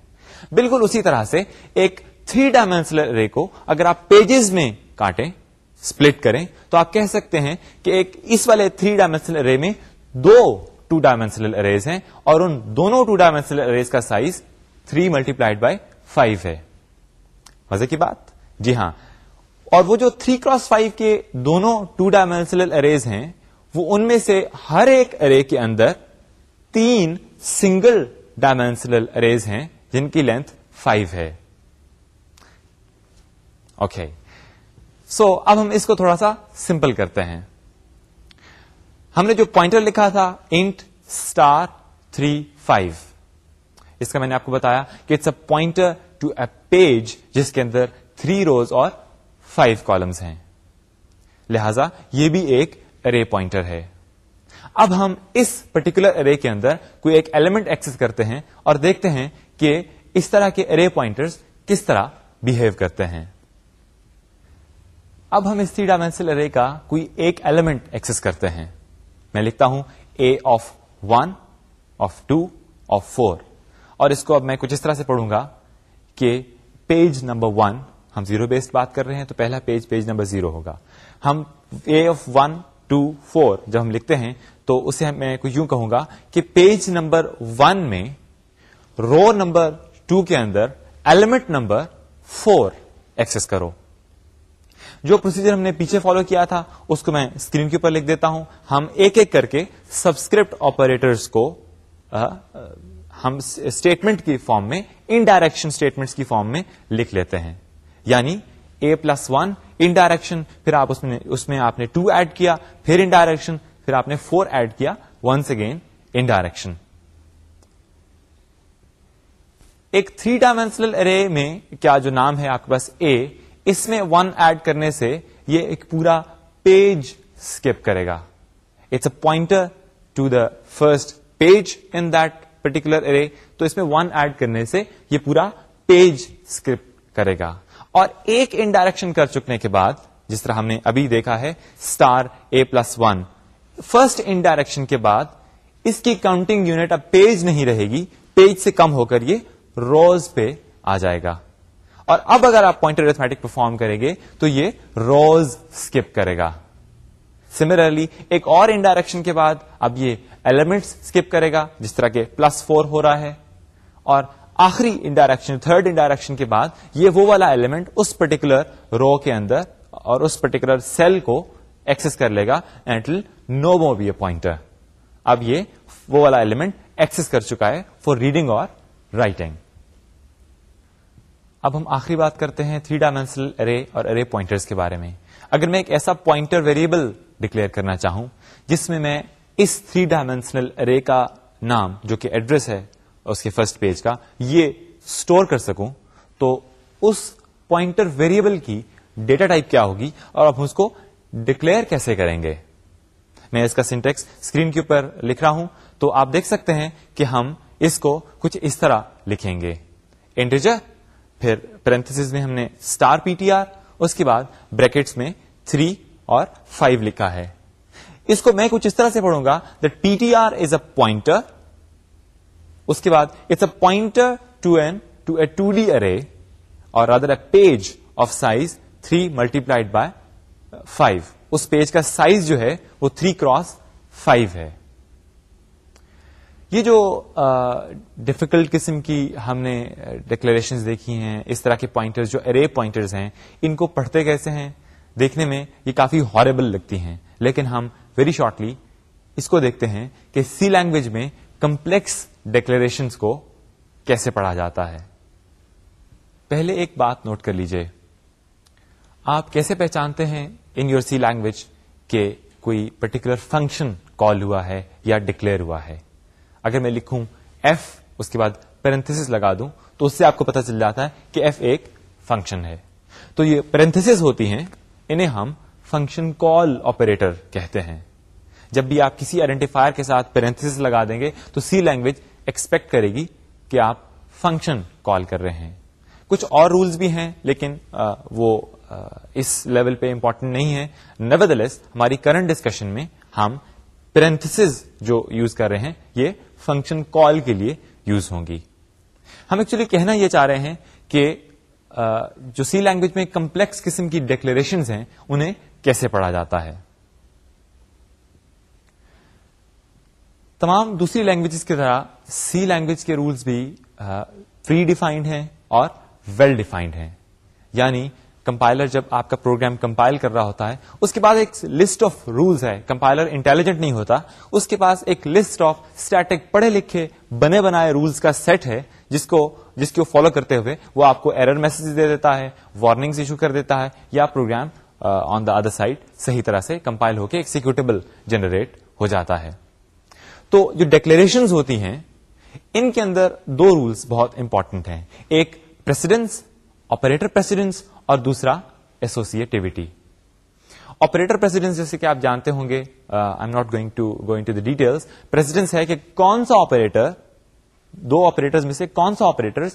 بالکل اسی طرح سے ایک تھری ڈائمینشنل رے کو اگر آپ پیجز میں کاٹیں سپلٹ کریں، تو آپ کہہ سکتے ہیں کہ ایک اس والے تھری ڈائمینشنل رے میں دو ٹو ڈائمینشنل اریز ہیں اور ان دونوں ٹو ڈائمینشنل اریز کا size three multiplied by five ہے۔ مزے کی بات؟ جی ہاں۔ اور وہ جو تھری کراس فائیو کے دونوں ٹو ڈائمینشنل اریز ہیں، وہ ان میں سے ہر ایک ارے کے اندر تین سنگل ڈائمینشنل اریز ہیں، جن کی لینتھ فائیو ہے۔ اوکے سو اب ہم اس کو تھوڑا سا سمپل کرتے ہیں۔ ہم نے جو پوائنٹر لکھا تھا انٹ اسٹار تھری فائیو اس کا میں نے آپ کو بتایا کہ it's a pointer to a page جس کے اندر تھری روز اور فائیو کالمس ہیں۔ لہذا یہ بھی ایک ارے پوائنٹر ہے۔ اب ہم اس پرٹیکولر ارے کے اندر کوئی ایک ایلیمنٹ ایکسس کرتے ہیں اور دیکھتے ہیں کہ اس طرح کے ارے پوائنٹرز کس طرح بہیو کرتے ہیں۔ اب ہم اس تھری ڈائمینشنل ارے کا کوئی ایک ایلیمنٹ ایکسس کرتے ہیں۔ میں لکھتا ہوں a of one of two of four اور اس کو اب میں کچھ اس طرح سے پڑھوں گا کہ پیج نمبر ون ہم زیرو بیسڈ بات کر رہے ہیں تو پہلا پیج پیج نمبر زیرو ہوگا. ہم a of one two four جب ہم لکھتے ہیں تو اسے میں کچھ یوں کہوں گا کہ پیج نمبر ون میں رو نمبر ٹو کے اندر ایلیمنٹ نمبر فور ایکسس کرو. جو پروسیجر ہم نے پیچھے فالو کیا تھا، اس کو میں اسکرین کے اوپر لکھ دیتا ہوں۔ ہم ایک ایک کر کے سبسکرپٹ آپریٹرس کو ہم اسٹیٹمنٹ کی فارم میں انڈائریکشن اسٹیٹمنٹ کی فارم میں لکھ لیتے ہیں۔ یعنی a plus one indirection پھر آپ اس میں اس میں آپ نے ٹو ایڈ کیا، پھر ان ڈائریکشن پھر آپ نے فور ایڈ کیا ونس اگین ان ڈائریکشن ایک تھری ڈائمینشنل ارے میں کیا جو نام ہے آپ کے پاس اے اس میں ون ایڈ کرنے سے یہ ایک پورا پیج اسکپ کرے گا۔ It's a pointer to the first page in that particular array تو اس میں ون ایڈ کرنے سے یہ پورا پیج اسکرپ کرے گا۔ اور ایک انڈائریکشن کر چکنے کے بعد، جس طرح ہم نے ابھی دیکھا ہے star a plus one first indirection کے بعد، اس کی کاؤنٹنگ یونٹ اب پیج نہیں رہے گی پیج سے کم ہو کر یہ روز پہ آ جائے گا۔ اور اب اگر آپ پوائنٹر ارتھمیٹک پرفارم کریں گے تو یہ روز اسکپ کرے گا۔ سملرلی ایک اور انڈائریکشن کے بعد اب یہ ایلیمنٹس اسکپ کرے گا، جس طرح کے پلس فور ہو رہا ہے۔ اور آخری انڈائریکشن تھرڈ انڈائریکشن کے بعد یہ وہ والا ایلیمنٹ اس پرٹیکولر رو کے اندر اور اس پرٹیکولر سیل کو ایکسس کر لے گا اینڈ نو مو بی اے پوائنٹر اب یہ وہ والا ایلیمنٹ ایکسس کر چکا ہے فار ریڈنگ اور رائٹنگ اب ہم آخری بات کرتے ہیں تھری ڈائمینشنل ارے اور ارے پوائنٹرز کے بارے میں۔ اگر میں ایک ایسا پوائنٹر ویریبل ڈکلیئر کرنا چاہوں، جس میں میں اس تھری ڈائمینشنل ارے کا نام، جو کہ ایڈریس ہے، اس کے فرسٹ پیج کا، یہ اسٹور کر سکوں، تو اس پوائنٹر ویریبل کی ڈیٹا ٹائپ کیا ہوگی اور اب اس کو ڈکلیئر کیسے کریں گے؟ میں اس کا سنٹیکس اسکرین کے اوپر لکھ رہا ہوں، تو آپ دیکھ سکتے ہیں کہ ہم اس کو کچھ اس طرح لکھیں گے۔ انٹیجر پھر پیرنتھس میں ہم نے اسٹار پی ٹی آر اس کے بعد بریکٹس میں تھری اور فائیو لکھا ہے۔ اس کو میں کچھ اس طرح سے پڑھوں گا that P T R is a pointer اس کے بعد it's a pointer to an to a two D array اور other a page of size three multiplied by five us page کا سائز جو ہے وہ تھری کراس فائیو ہے۔ یہ جو ڈفیکلٹ قسم کی ہم نے ڈکلریشن دیکھی ہیں، اس طرح کے پوائنٹرز جو ارے پوائنٹرز ہیں، ان کو پڑھتے کیسے ہیں؟ دیکھنے میں یہ کافی ہاربل لگتی ہیں، لیکن ہم ویری شارٹلی اس کو دیکھتے ہیں کہ سی لینگویج میں کمپلیکس ڈکلریشن کو کیسے پڑھا جاتا ہے۔ پہلے ایک بات نوٹ کر لیجیے۔ آپ کیسے پہچانتے ہیں ان یور سی لینگویج کہ کوئی پرٹیکولر فنکشن کال ہوا ہے یا ڈکلیئر ہوا ہے؟ اگر میں لکھوں ایف اس کے بعد پیرنتھس لگا دوں تو اس سے آپ کو پتا چل جاتا ہے کہ ایف ایک فنکشن ہے۔ تو یہ پیرنتھس ہوتی ہیں انہیں ہم فنکشن کال آپریٹر کہتے ہیں۔ جب بھی آپ کسی آئیڈینٹیفائر کے ساتھ پیرنتھس لگا دیں گے تو سی لینگویج ایکسپیکٹ کرے گی کہ آپ فنکشن کال کر رہے ہیں۔ کچھ اور رولز بھی ہیں لیکن آ, وہ آ, اس لیول پہ امپورٹنٹ نہیں ہے نیورس ہماری کرنٹ ڈسکشن میں ہم پیرنتھس جو یوز کر رہے ہیں یہ فنکشن کال کے لیے یوز ہوں گی۔ ہم ایکچولی کہنا یہ چاہ رہے ہیں کہ جو سی لینگویج میں کمپلیکس قسم کی ڈیکلریشن ہیں، انہیں کیسے پڑھا جاتا ہے؟ تمام دوسری لینگویجز کی طرح سی لینگویج کے رولس بھی پری ڈیفائنڈ ہیں اور ویل ڈیفائنڈ ہیں۔ یعنی کمپائلر جب آپ کا پروگرام کمپائل کر رہا ہوتا ہے، اس کے بعد ایک لسٹ آف رولس ہے۔ کمپائلر انٹیلیجنٹ نہیں ہوتا۔ اس کے پاس ایک لسٹ آف اسٹیٹک پڑھے لکھے، بنے بنائے رولس کا سیٹ ہے، جس کو جس کو فالو کرتے ہوئے وہ آپ کو ایرر میسج دے دیتا ہے وارننگ ایشو کر دیتا ہے، یا program on the other side صحیح طرح سے کمپائل ہو کے ایکسیکیوٹیبل جنریٹ ہو جاتا ہے۔ تو جو ڈیکلریشن ہوتی ہیں، ان کے اندر دو رولس بہت امپورٹنٹ ہیں۔ ایک پریسیڈنس آپریٹر پریسیڈنس اور دوسرا ایسوسیٹیوٹی آپریٹر پریسیڈنس جیسے کہ آپ جانتے ہوں گے I'm not going to going to the details precedence ہے کہ کون سا آپریٹر دو آپریٹر میں سے کون سا آپریٹر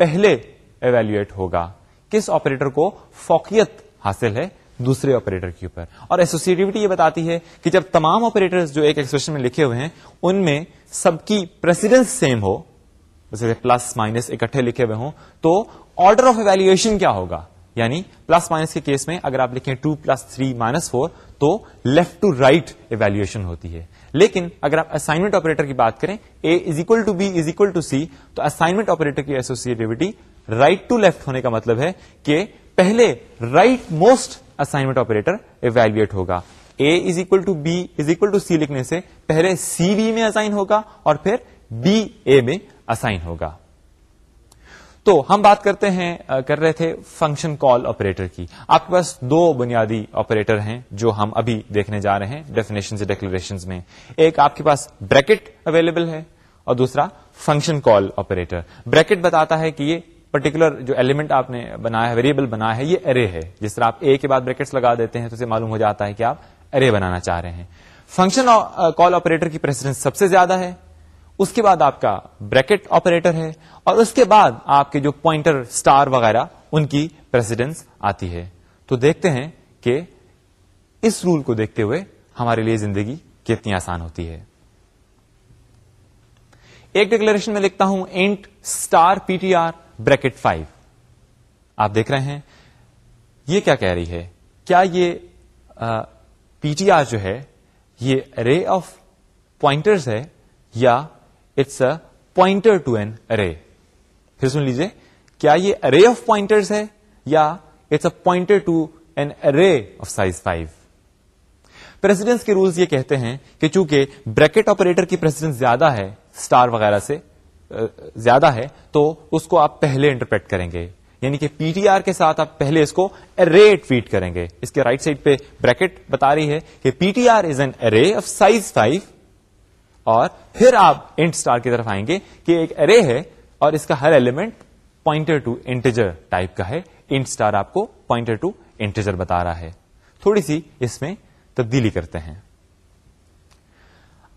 پہلے ایویلویٹ ہوگا؟ کس آپریٹر کو فوقیت حاصل ہے دوسرے آپریٹر کے اوپر؟ اور ایسوسیٹیوٹی یہ بتاتی ہے کہ جب تمام آپریٹر جو ایک ایکسپریشن میں لکھے ہوئے ہیں، ان میں سب کی پریسیڈنس سیم ہو، جیسے پلس مائنس اکٹھے لکھے ہوئے ہوں، تو آرڈر آف ایویلویشن کیا ہوگا؟ یعنی پلس مائنس کے کیس میں اگر آپ لکھیں two plus three minus four تو لیفٹ ٹو رائٹ ایویلویشن ہوتی ہے۔ لیکن اگر آپ اسائنمنٹ آپریٹر کی بات کریں A is equal to B is equal to C تو اسائنمنٹ آپریٹر کی ایسوسیٹیوٹی رائٹ ٹو لیفٹ ہونے کا مطلب ہے کہ پہلے right most assignment operator evaluate ہوگا۔ A is equal to b is equal to c لکھنے سے پہلے سی بی میں اسائن ہوگا اور پھر بی اے میں اسائن ہوگا۔ تو ہم بات کرتے ہیں کر رہے تھے فنکشن کال آپریٹر کی۔ آپ کے پاس دو بنیادی آپریٹر ہیں جو ہم ابھی دیکھنے جا رہے ہیں ڈیفینیشن ڈیکلریشن میں۔ ایک آپ کے پاس بریکٹ اویلیبل ہے اور دوسرا فنکشن کال آپریٹر بریکٹ بتاتا ہے کہ یہ پرٹیکولر جو ایلیمنٹ آپ نے بنایا ہے ویریبل بنایا ہے، یہ ارے ہے۔ جس طرح آپ اے کے بعد بریکٹس لگا دیتے ہیں تو اسے معلوم ہو جاتا ہے کہ آپ ارے بنانا چاہ رہے ہیں۔ فنکشن کال آپریٹر کی پریسیڈنس سب سے زیادہ ہے۔ اس کے بعد آپ کا بریکٹ آپریٹر ہے اور اس کے بعد آپ کے جو پوائنٹر اسٹار وغیرہ، ان کی پریسیڈنس آتی ہے۔ تو دیکھتے ہیں کہ اس رول کو دیکھتے ہوئے ہمارے لیے زندگی کتنی آسان ہوتی ہے۔ ایک ڈکلریشن میں لکھتا ہوں int star P T R bracket five آپ دیکھ رہے ہیں، یہ کیا کہہ رہی ہے؟ کیا یہ پی ٹی آر جو ہے، یہ رے آف پوائنٹرز ہے یا it's a pointer to an array پھر سن لیجیے کیا یہ ارے آف پوائنٹرز ہے یا it's a pointer to an array of size five precedence کے رولز یہ کہتے ہیں کہ چونکہ بریکٹ آپریٹر کی پریسیڈنس زیادہ ہے اسٹار وغیرہ سے زیادہ ہے، تو اس کو آپ پہلے انٹرپریٹ کریں گے۔ یعنی کہ پی ٹی آر کے ساتھ آپ پہلے اس کو ارے ٹویٹ کریں گے۔ اس کے رائٹ سائڈ پہ بریکٹ بتا رہی ہے کہ P T R is an array of size five اور پھر آپ انٹ اسٹار کی طرف آئیں گے کہ ایک ارے ہے اور اس کا ہر element pointer to integer type کا ہے۔ انٹ اسٹار آپ کو پوائنٹر ٹو انٹیجر بتا رہا ہے۔ تھوڑی سی اس میں تبدیلی کرتے ہیں۔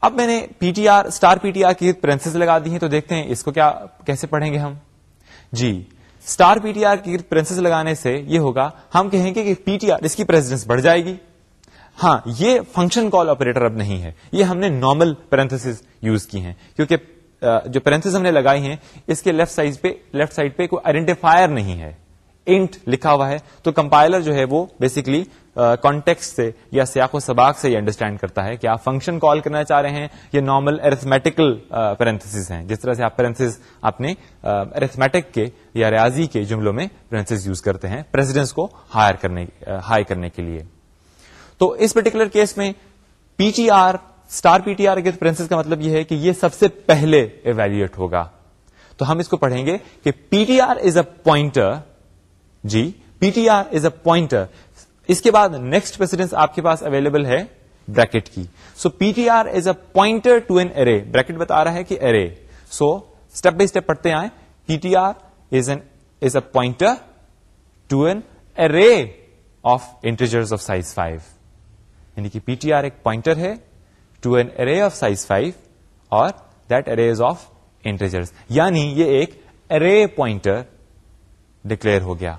اب میں نے P T R star P T R کی پرنسز لگا دی ہیں تو دیکھتے ہیں اس کو کیا کیسے پڑھیں گے ہم؟ جی اسٹار پی ٹی آر کی پرنسز لگانے سے یہ ہوگا، ہم کہیں گے کہ پی ٹی آر اس کی پریزیڈنس بڑھ جائے گی۔ ہاں یہ فنکشن کال آپریٹر اب نہیں ہے۔ یہ ہم نے نارمل پیرنتھس یوز کی ہیں۔ کیونکہ جو پیرنتھس ہم نے لگائی ہیں، اس کے لیفٹ سائڈ پہ لیفٹ سائڈ پہ کوئی آئیڈینٹیفائر نہیں ہے۔ انٹ لکھا ہوا ہے۔ تو کمپائلر جو ہے وہ بیسکلی کانٹیکس سے یا سیاق و سباق سے یہ انڈرسٹینڈ کرتا ہے کہ آپ فنکشن کال کرنا چاہ رہے ہیں۔ یہ نارمل ارتھمیٹیکل پیرنتھس ہیں۔ جس طرح سے آپ پیرنتھس اپنے ارتھمیٹک کے یا ریاضی کے جملوں میں پیرنتھس یوز کرتے ہیں۔ پریزیڈنس کو ہائر کرنے ہائی کرنے کے لیے۔ تو اس پرٹیکولر کیس میں P T R star P T R کے پرنسز کا مطلب یہ ہے کہ یہ سب سے پہلے ایویلویٹ ہوگا۔ تو ہم اس کو پڑھیں گے کہ P T R is a pointer G P T R is a pointer اس کے بعد نیکسٹ پریسیڈنس آپ کے پاس اویلیبل ہے بریکٹ کی۔ So P T R is a pointer to an array bracket بتا رہا ہے کہ array so step by step پڑھتے آئے P T R is an is a pointer to an array of integers of size five یعنی کہ P T R ایک pointer ہے to an array of size five اور that array is of integers یعنی یہ ایک ارے pointer declare ہو گیا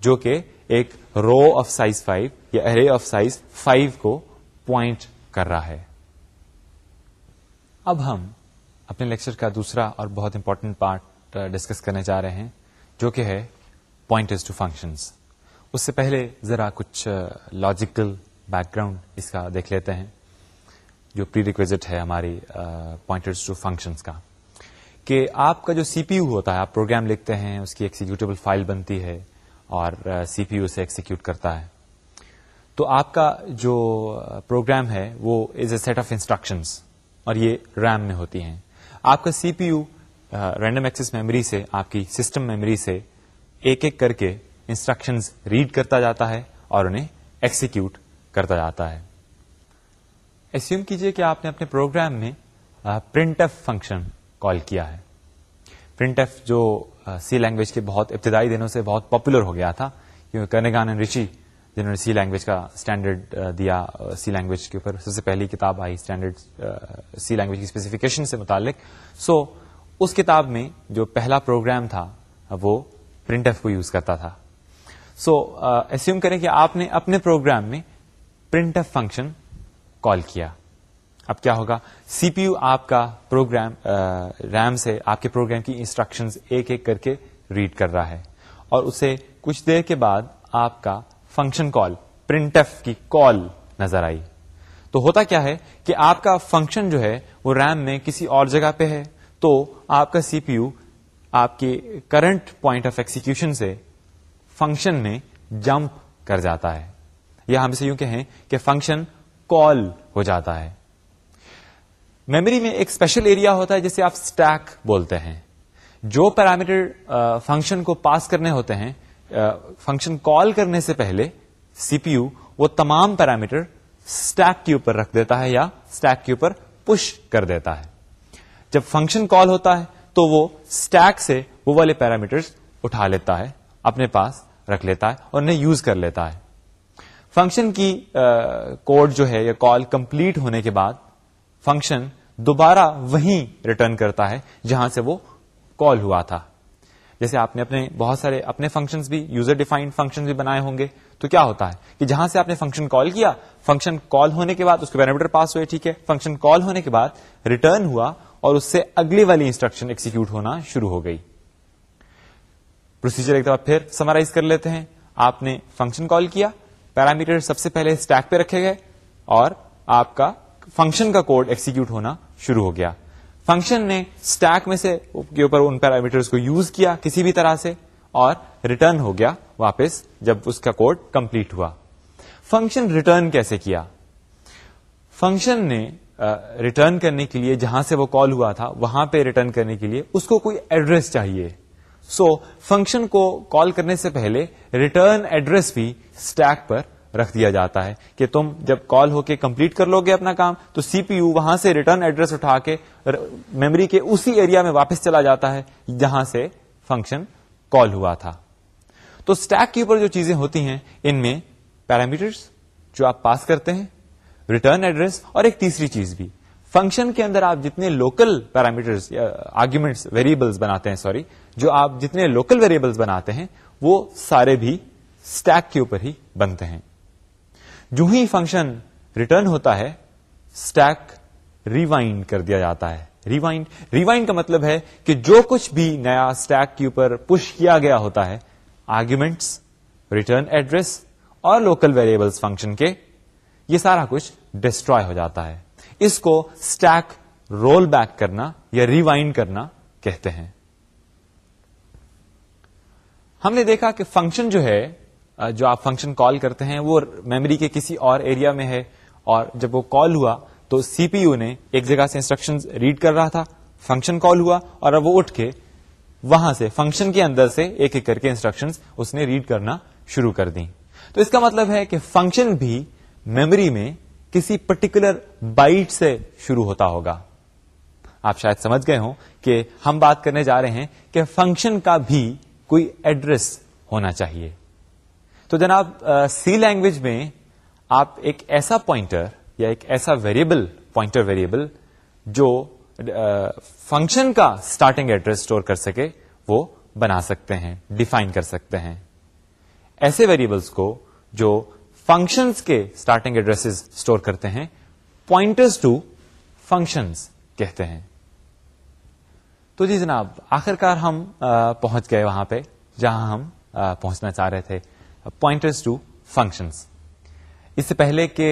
جو کہ ایک رو آف سائز فائیو یا ارے آف سائز فائیو کو پوائنٹ کر رہا ہے۔ اب ہم اپنے لیکچر کا دوسرا اور بہت امپورٹنٹ پارٹ ڈسکس کرنے جا رہے ہیں جو کہ ہے پوائنٹرز ٹو فنکشنز اس سے پہلے ذرا کچھ uh, لاجیکل بیک گراؤنڈ اس کا دیکھ لیتے ہیں، جو پری ریکویزٹ ہے ہماری پوائنٹرز ٹو فنکشنز کا۔ کہ آپ کا جو سی پی یو ہوتا ہے، آپ پروگرام لکھتے ہیں، اس کی ایکسیکیوٹیبل فائل بنتی ہے اور سی پی یو سے ایکسیکیوٹ کرتا ہے۔ تو آپ کا جو پروگرام ہے، وہ is a set of instructions اور یہ ریم میں ہوتی ہیں۔ آپ کا C P U random access memory سے، آپ کی سسٹم میموری سے ایک ایک کر کے انسٹرکشنز ریڈ کرتا جاتا ہے اور انہیں ایکسیکیوٹ کرتا جاتا ہے۔ ایسیوم کیجیے کہ آپ نے اپنے پروگرام میں پرنٹ ایف فنکشن کال کیا ہے۔ پرنٹ ایف جو سی لینگویج کے بہت ابتدائی دنوں سے بہت پاپولر ہو گیا تھا۔ کیونکہ کرنگان اینڈ رچی جنہوں نے سی لینگویج کا اسٹینڈرڈ دیا سی لینگویج کے اوپر سب سے پہلی کتاب آئی اسٹینڈرڈ سی لینگویج کی اسپیسیفکیشن سے متعلق۔ سو so, اس کتاب میں جو پہلا پروگرام تھا وہ پرنٹ ایف کو یوز کرتا تھا۔ سو so, ایسیوم کریں کہ آپ نے اپنے پروگرام میں پرنٹ ایف فنکشن کال کیا اب کیا ہوگا؟ سی پی یو آپ کا پروگرام ریم سے آپ کے پروگرام کی انسٹرکشن ایک ایک کر کے ریڈ کر رہا ہے اور اسے کچھ دیر کے بعد آپ کا فنکشن کال پرنٹ ایف کی کال نظر آئی۔ تو ہوتا کیا ہے کہ آپ کا فنکشن جو ہے وہ ریم میں کسی اور جگہ پہ ہے۔ تو آپ کا سی پی یو آپ کے کرنٹ پوائنٹ آف ایکسیکیوشن سے فنکشن میں جمپ کر جاتا ہے۔ یا ہم سے یوں کہیں کہ فنکشن کال ہو جاتا ہے۔ میموری میں ایک اسپیشل ایریا ہوتا ہے جسے آپ اسٹیک بولتے ہیں۔ جو پیرامیٹر فنکشن کو پاس کرنے ہوتے ہیں فنکشن کال کرنے سے پہلے سی پی یو وہ تمام پیرامیٹر اسٹیک کے اوپر رکھ دیتا ہے یا اسٹیک کے اوپر پش کر دیتا ہے۔ جب فنکشن کال ہوتا ہے تو وہ اسٹیک سے وہ والے پیرامیٹر اٹھا لیتا ہے، اپنے پاس رکھ لیتا ہے اور انہیں یوز کر لیتا ہے۔ فنکشن کی کوڈ جو ہے یا کال کمپلیٹ ہونے کے بعد فنکشن دوبارہ وہیں ریٹرن کرتا ہے جہاں سے وہ کال ہوا تھا۔ جیسے آپ نے اپنے بہت سارے اپنے فنکشن بھی یوزر ڈیفائنڈ فنکشن بھی بنائے ہوں گے، تو کیا ہوتا ہے کہ جہاں سے آپ نے فنکشن کال کیا فنکشن کال ہونے کے بعد اس کے پیرامیٹر پاس ہوئے، ٹھیک ہے۔ فنکشن کال ہونے کے بعد ریٹرن ہوا اور اس سے اگلی والی انسٹرکشن ایکسیکیوٹ ہونا شروع ہو گئی۔ پروسیجر ایک دفعہ پھر سمرائز کر لیتے ہیں۔ آپ نے فنکشن کال کیا پیرامیٹر سب سے پہلے اسٹیک پہ رکھے گئے اور آپ کا فنکشن کا کوڈ ایکسیکیوٹ ہونا شروع ہو گیا۔ فنکشن نے اسٹیک میں سے کے اوپر ان پیرامیٹرز کو یوز کیا کسی بھی طرح سے اور ریٹرن ہو گیا واپس جب اس کا کوڈ کمپلیٹ ہوا۔ فنکشن ریٹرن کیسے کیا؟ فنکشن نے ریٹرن کرنے کے لیے جہاں سے وہ کال ہوا تھا، وہاں پہ ریٹرن کرنے کے لیے اس کو کوئی ایڈریس چاہیے۔ سو so, فنکشن کو کال کرنے سے پہلے ریٹرن ایڈریس بھی اسٹیک پر رکھ دیا جاتا ہے کہ تم جب کال ہو کے کمپلیٹ کر لو گے اپنا کام تو سی پی یو وہاں سے ریٹرن ایڈریس اٹھا کے میموری کے اسی ایریا میں واپس چلا جاتا ہے جہاں سے فنکشن کال ہوا تھا۔ تو اسٹیک کے اوپر جو چیزیں ہوتی ہیں ان میں پیرامیٹرس جو آپ پاس کرتے ہیں ریٹرن ایڈریس اور ایک تیسری چیز بھی۔ فنکشن کے اندر آپ جتنے لوکل پیرامیٹرس آرگیومنٹس ویریبلس بناتے ہیں سوری جو آپ جتنے لوکل ویریبلس بناتے ہیں، وہ سارے بھی اسٹیک کے اوپر ہی بنتے ہیں۔ جو ہی فنکشن ریٹرن ہوتا ہے اسٹیک ریوائنڈ کر دیا جاتا ہے۔ ریوائنڈ ریوائنڈ کا مطلب ہے کہ جو کچھ بھی نیا اسٹیک کے اوپر پش کیا گیا ہوتا ہے آرگیومنٹس ریٹرن ایڈریس اور لوکل ویریبلس فنکشن کے، یہ سارا کچھ ڈسٹروائے ہو جاتا ہے۔ اس کو اسٹیک رول بیک کرنا یا ریوائنڈ کرنا کہتے ہیں۔ ہم نے دیکھا کہ فنکشن جو ہے جو آپ فنکشن کال کرتے ہیں، وہ میموری کے کسی اور ایریا میں ہے۔ اور جب وہ کال ہوا تو سی پی یو نے ایک جگہ سے انسٹرکشن ریڈ کر رہا تھا فنکشن کال ہوا۔ اور اب وہ اٹھ کے وہاں سے فنکشن کے اندر سے ایک ایک کر کے انسٹرکشن اس نے ریڈ کرنا شروع کر دی تو اس کا مطلب ہے کہ فنکشن بھی میموری میں کسی پرٹیکولر بائٹ سے شروع ہوتا ہوگا۔ آپ شاید سمجھ گئے ہوں کہ ہم بات کرنے جا رہے ہیں کہ فنکشن کا بھی کوئی ایڈریس ہونا چاہیے۔ تو جناب سی لینگویج میں آپ ایک ایسا پوائنٹر یا ایک ایسا ویریبل پوائنٹر ویریبل جو فنکشن کا اسٹارٹنگ ایڈریس اسٹور کر سکے، وہ بنا سکتے ہیں ڈیفائن کر سکتے ہیں۔ ایسے ویریبلس کو جو فنکشنس کے اسٹارٹنگ ایڈریس اسٹور کرتے ہیں پوائنٹرس ٹو فنکشنس کہتے ہیں۔ تو جی جناب، آخرکار ہم پہنچ گئے وہاں پہ، جہاں ہم پہنچنا چاہ رہے تھے۔ پوائنٹرس ٹو فنکشنس اس سے پہلے کہ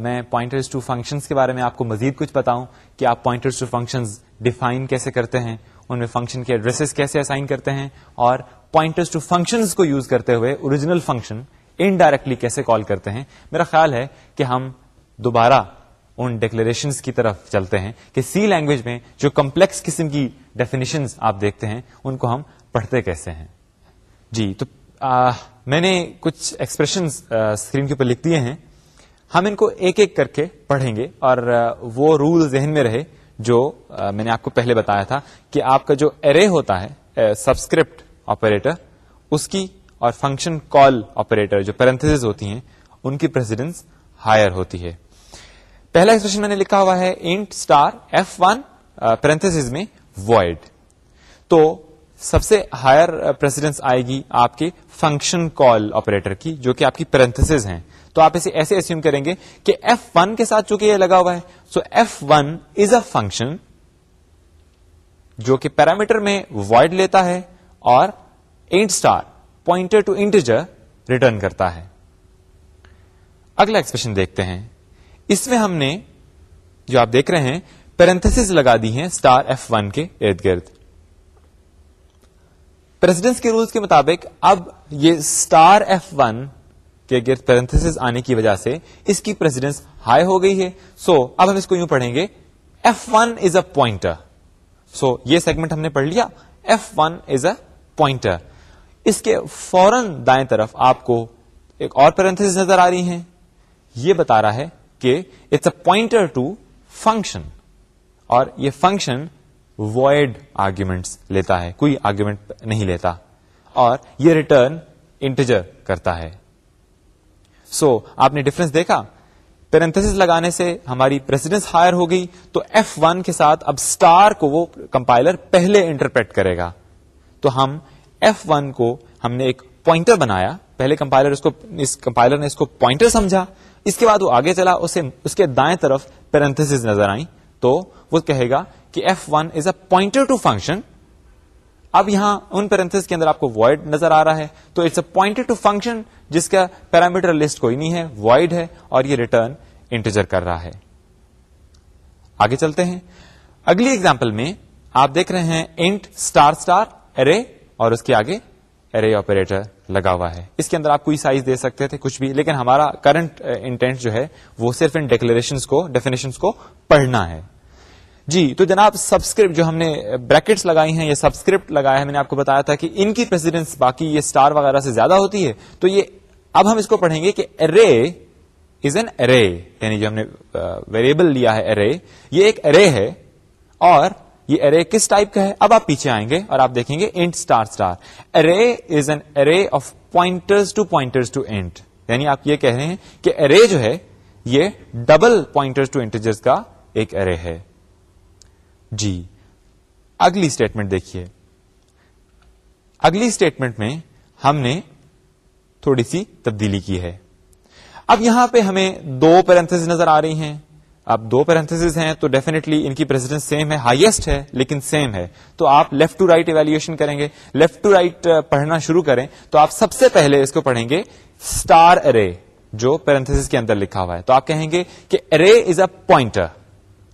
میں پوائنٹرس ٹو فنکشنس کے بارے میں آپ کو مزید کچھ بتاؤں کہ آپ پوائنٹرس ٹو فنکشنز ڈیفائن کیسے کرتے ہیں، ان میں فنکشن کے ایڈریسز کیسے اسائن کرتے ہیں، اور پوائنٹرس ٹو فنکشنز کو یوز کرتے ہوئے اوریجنل فنکشن انڈائریکٹلی کیسے کال کرتے ہیں؟ میرا خیال ہے کہ ہم دوبارہ ان ڈیکلریشن کی طرف چلتے ہیں کہ سی لینگویج میں جو کمپلیکس قسم کی ڈیفینیشن آپ دیکھتے ہیں ان کو ہم پڑھتے کیسے ہیں؟ جی تو آ, میں نے کچھ ایکسپریشن اسکرین کے اوپر لکھ دیے ہیں۔ ہم ان کو ایک ایک کر کے پڑھیں گے اور وہ رول ذہن میں رہے جو میں نے آپ کو پہلے بتایا تھا کہ آپ کا جو ارے ہوتا ہے سبسکرپٹ آپریٹر اس کی اور فنکشن کال آپریٹر جو پیرنتھس ہوتی ہیں، ان کی پریزیڈنس ہائر ہوتی ہے۔ پہلا ایکسپریشن میں نے لکھا ہوا ہے int star F one parentheses میں وائڈ تو سب سے ہائر پریسیڈنس آئے گی آپ کے فنکشن کال آپریٹر کی، جو کہ آپ کی پیرنتھس ہیں۔ تو آپ اسے ایسے ایسیوم کریں گے کہ ایف ون کے ساتھ چونکہ یہ لگا ہوا ہے so F one is a function جو کہ پیرامیٹر میں وائڈ لیتا ہے اور int star pointer to integer return کرتا ہے۔ اگلا ایکسپریشن دیکھتے ہیں۔ اس میں ہم نے جو آپ دیکھ رہے ہیں پیرنتھس لگا دی ہیں اسٹار ایف ون کے ارد گرد۔ پریسیڈنس کے رولس کے مطابق اب یہ اسٹار ایف ون کے گرد پیرنتھس آنے کی وجہ سے اس کی پریسیڈنس ہائی ہو گئی ہے۔ سو so, اب ہم اس کو یوں پڑھیں گے۔ F one is a pointer so یہ سیگمنٹ ہم نے پڑھ لیا۔ F one is a pointer اس کے فوراً دائیں طرف آپ کو ایک اور پیرنتھس نظر آ رہی ہیں۔ یہ بتا رہا ہے کہ it's a pointer to function اور یہ فنکشن وائڈ آرگیومنٹس لیتا ہے کوئی آرگیومنٹ نہیں لیتا اور یہ ریٹرن انٹیجر کرتا ہے۔ سو so, آپ نے ڈفرنس دیکھا؟ پیرنتھس لگانے سے ہماری پریسیڈنس ہائر ہو گئی تو ایف ون کے ساتھ اب اسٹار کو وہ کمپائلر پہلے انٹرپریٹ کرے گا۔ تو ہم ایف ون کو ہم نے ایک پوائنٹر بنایا. پہلے کمپائلر اس کو اس کمپائلر نے اس کو پوائنٹر سمجھا. اس کے بعد وہ آگے چلا. اسے اس کے دائیں طرف پیرنتھس نظر آئیں. تو وہ کہے گا کہ F one is a pointer to function اب یہاں ان پیرنتھس کے اندر آپ کو وائڈ نظر آ رہا ہے. تو it's a pointer to function جس کا پیرامیٹر لسٹ کوئی نہیں ہے. وائڈ ہے اور یہ ریٹرن انٹیجر کر رہا ہے. آگے چلتے ہیں. اگلی ایگزامپل میں آپ دیکھ رہے ہیں انٹ اسٹار اسٹار ارے اور اس کے آگے ارے آپریٹر لگا ہوا ہے۔ اس کے اندر آپ کوئی سائز دے سکتے تھے، کچھ بھی، لیکن ہمارا کرنٹ انٹینٹ uh, جو ہے، وہ صرف ان ڈیکلریشن کو ڈیفینیشن کو پڑھنا ہے۔ جی تو جناب سبسکرپٹ جو ہم نے بریکٹس لگائی ہیں یا سبسکرپٹ لگایا ہے، میں نے آپ کو بتایا تھا کہ ان کی پریسیڈنس باقی یہ اسٹار وغیرہ سے زیادہ ہوتی ہے۔ تو یہ، اب ہم اس کو پڑھیں گے کہ ارے از این ارے یعنی جو ہم نے uh, ویریبل لیا ہے ارے یہ ایک ارے ہے اور یہ ارے کس ٹائپ کا ہے؟ اب آپ پیچھے آئیں گے اور آپ دیکھیں گے int star star array is an array of pointers to pointers to int یعنی آپ یہ کہہ رہے ہیں کہ ارے جو ہے، یہ ڈبل پوائنٹرز ٹو انٹرجرز کا ایک ارے ہے۔ جی۔ اگلی اسٹیٹمنٹ دیکھیے۔ اگلی اسٹیٹمنٹ میں ہم نے تھوڑی سی تبدیلی کی ہے۔ اب یہاں پہ ہمیں دو پیرنتھس نظر آ رہی ہیں۔ اب دو پیرنتھس ہیں تو ڈیفینیٹلی ان کی پریزیڈنس سیم ہے ہائیسٹ ہے، لیکن سیم ہے. تو آپ لیفٹ ٹو رائٹ ایویلویشن کریں گے. لیفٹ ٹو رائٹ پڑھنا شروع کریں تو آپ سب سے پہلے اس کو پڑھیں گے اسٹار ارے جو پیرنتھس کے اندر لکھا ہوا ہے. تو آپ کہیں گے کہ ارے از اے پوائنٹر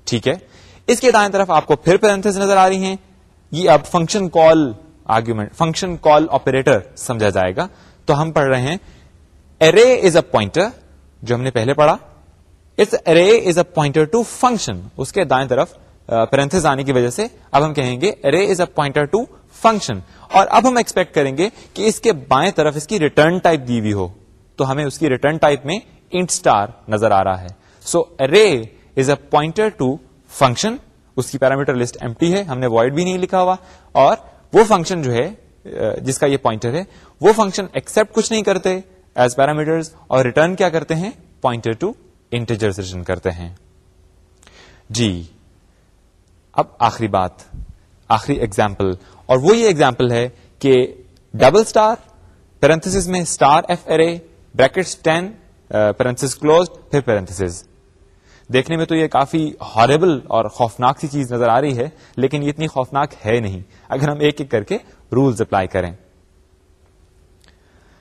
ٹھیک ہے؟ اس کے دائیں طرف آپ کو پھر پیرنتھس نظر آ رہی ہیں. یہ اب function call argument function call operator سمجھا جائے گا. تو ہم پڑھ رہے ہیں ارے از اے پوائنٹر جو ہم نے پہلے پڑھا. It's array is a pointer to function اس کے دائیں طرف پیرنتھس آنے کی وجہ سے اب ہم کہیں گے array is a pointer to function اور اب ہم ایکسپیکٹ کریں گے کہ اس کے بائیں طرف اس کی ریٹرن ٹائپ دی ہوئی ہو، تو ہمیں اس کی ریٹرن ٹائپ میں انٹ اسٹار نظر آ رہا ہے. So array is a pointer to function اس کی پیرامیٹر لسٹ ایم ہے، ہم نے وائڈ بھی نہیں لکھا ہوا. اور وہ فنکشن جو ہے جس کا یہ پوائنٹر ہے، وہ فنکشن ایکسپٹ کچھ نہیں کرتے. ایز پیرامیٹر اور ریٹرن کیا کرتے ہیں؟ پوائنٹر ٹو انٹیجر ریٹرن کرتے ہیں۔ جی اب آخری بات، آخری ایگزامپل اور وہ یہ ایگزامپل ہے کہ ڈبل اسٹار پیرنتھس میں star F array brackets ten parentheses close پھر پیرنتھس دیکھنے میں تو یہ کافی ہاربل اور خوفناک سی چیز نظر آ رہی ہے، لیکن یہ اتنی خوفناک ہے نہیں۔ اگر ہم ایک ایک کر کے رولز اپلائی کریں۔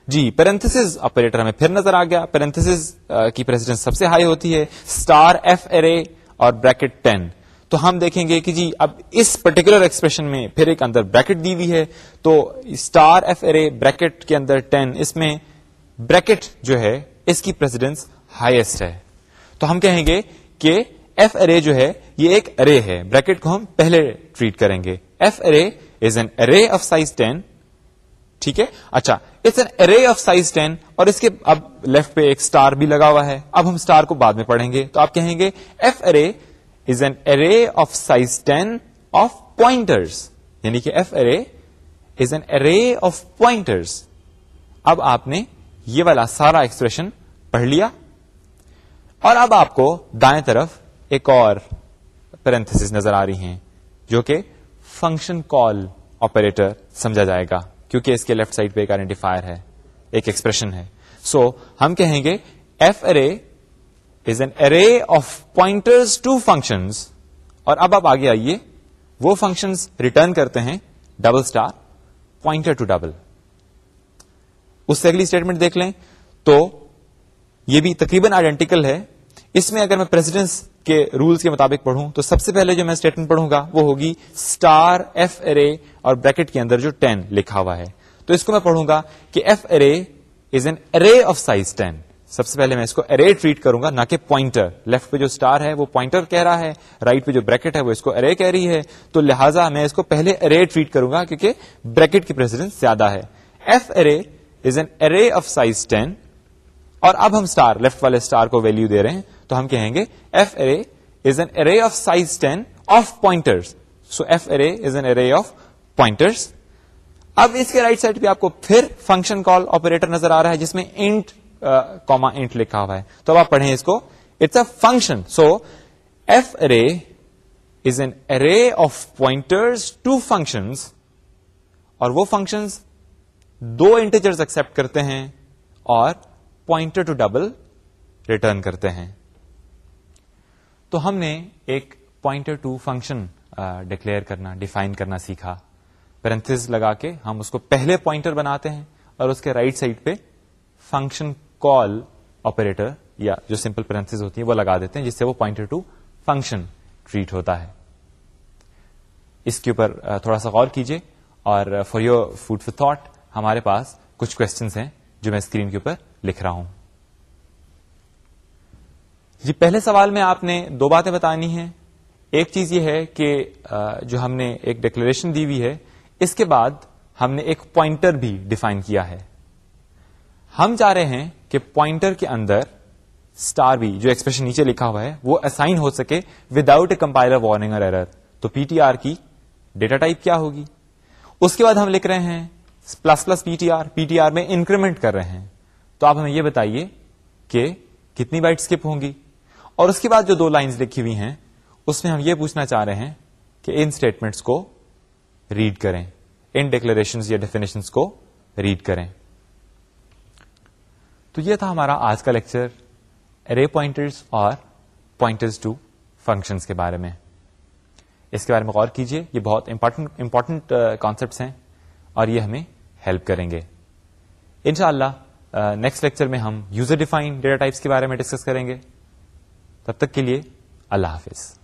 جی پیرنتھس آپریٹر ہمیں پھر نظر آ گیا۔ پیرنتھس کی پریزیڈنس سب سے ہائی ہوتی ہے۔ اسٹار ایف ارے اور بریکٹ ٹین تو ہم دیکھیں گے کہ جی اب اس پرٹیکولر ایکسپریشن میں پھر ایک اندر بریکٹ دی ہوئی ہے۔ تو اسٹار ایف ارے بریکٹ کے اندر ٹین اس میں بریکٹ جو ہے، اس کی پریزیڈنس ہائیسٹ ہے۔ تو ہم کہیں گے کہ ایف ارے جو ہے، یہ ایک ارے ہے۔ بریکٹ کو ہم پہلے ٹریٹ کریں گے۔ F array is an array of size ten ٹھیک ہے؟ اچھا it's an array of size ten اور اس کے اب لیفٹ پہ ایک اسٹار بھی لگا ہوا ہے۔ اب ہم اسٹار کو بعد میں پڑھیں گے۔ تو آپ کہیں گے F array is an array of size ten of pointers یعنی کہ F array is an array of pointers اب آپ نے یہ والا سارا ایکسپریشن پڑھ لیا۔ اور اب آپ کو دائیں طرف ایک اور پیرنتھس نظر آ رہی ہیں، جو کہ فنکشن کال آپریٹر سمجھا جائے گا۔ کیونکہ اس کے لیفٹ سائڈ پہ ایک آئیڈینٹیفائر ہے ایک ایکسپریشن ہے۔ سو so, ہم کہیں گے F array is an array of pointers to functions اور اب آپ آگے آئیے۔ وہ فنکشنز ریٹرن کرتے ہیں double star pointer to double اس سے اگلی اسٹیٹمنٹ دیکھ لیں۔ تو یہ بھی تقریباً آئیڈینٹیکل ہے۔ اس میں اگر میں پریزیڈنس کے رولس کے مطابق پڑھوں، تو سب سے پہلے جو میں اسٹیٹمنٹ پڑھوں گا، وہ ہوگی اسٹار ایف ارے اور بریکٹ کے اندر جو ٹین لکھا ہوا ہے۔ تو اس کو میں پڑھوں گا کہ F array is an array of size ten سب سے پہلے میں اس کو ارے ٹریٹ کروں گا، نہ کہ پوائنٹر لیفٹ پہ جو اسٹار ہے، وہ پوائنٹر کہہ رہا ہے۔ رائٹ right پہ جو بریکٹ ہے، وہ اس کو ارے کہہ رہی ہے۔ تو لہٰذا میں اس کو پہلے ارے ٹریٹ کروں گا، کیونکہ بریکٹ کی پریزیڈنس زیادہ ہے۔ F array is an array of size ten اور اب ہم اسٹار لیفٹ والے اسٹار کو ویلو دے رہے ہیں۔ تو ہم کہیں گے F array is an array of size ten of pointer so F array is an array of pointers اب اس کے رائٹ سائڈ پہ آپ کو پھر فنکشن کال آپریٹر نظر آ رہا ہے جس میں انٹ کاما انٹ لکھا ہوا ہے۔ تو اب آپ پڑھیں اس کو۔ It's a function so F array is an array of pointers to functions اور وہ فنکشنز دو انٹیجرز ایکسپٹ کرتے ہیں اور پوائنٹر ٹو ڈبل ریٹرن کرتے ہیں۔ تو ہم نے ایک پوائنٹر ٹو فنکشن ڈکلیئر کرنا ڈیفائن کرنا سیکھا۔ پیرنتھس لگا کے ہم اس کو پہلے پوائنٹر بناتے ہیں اور اس کے رائٹ right سائڈ پہ فنکشن کال آپریٹر یا جو سمپل پیرنتھس ہوتی ہے وہ لگا دیتے ہیں، جس سے وہ پوائنٹر ٹو فنکشن ٹریٹ ہوتا ہے۔ اس کے اوپر تھوڑا سا غور کیجیے اور for your food for thought ہمارے پاس کچھ کوشچنس ہیں جو میں اسکرین کے اوپر لکھ رہا ہوں۔ جی پہلے سوال میں آپ نے دو باتیں بتانی ہیں۔ ایک چیز یہ ہے کہ جو ہم نے ایک ڈکلریشن دی ہوئی ہے، اس کے بعد ہم نے ایک پوائنٹر بھی ڈیفائن کیا ہے۔ ہم چاہ رہے ہیں کہ پوائنٹر کے اندر اسٹار بھی، جو ایکسپریشن نیچے لکھا ہوا ہے، وہ اسائن ہو سکے وداؤٹ اے کمپائلر وارننگ اور ایرر تو پی ٹی آر کی ڈیٹا ٹائپ کیا ہوگی؟ اس کے بعد ہم لکھ رہے ہیں plus plus P T R P T R میں انکریمنٹ کر رہے ہیں۔ تو آپ ہمیں یہ بتائیے کہ کتنی بائٹ اسکپ ہوں گی؟ اور اس کے بعد جو دو لائنز لکھی ہوئی ہیں، اس میں ہم یہ پوچھنا چاہ رہے ہیں کہ ان اسٹیٹمنٹس کو ریڈ کریں، ان ڈیکلریشن یا ڈیفینیشن کو ریڈ کریں۔ تو یہ تھا ہمارا آج کا لیکچر رے پوائنٹرز اور پوائنٹرز ٹو فنکشنز کے بارے میں۔ اس کے بارے میں غور کیجیے یہ بہت امپورٹنٹ کانسیپٹس uh, ہیں اور یہ ہمیں ہیلپ کریں گے۔ ان شاء اللہ نیکسٹ uh, لیکچر میں ہم یوزر ڈیفائن ڈیٹا ٹائپس کے بارے میں ڈسکس کریں گے۔ تب تک کے لیے اللہ حافظ۔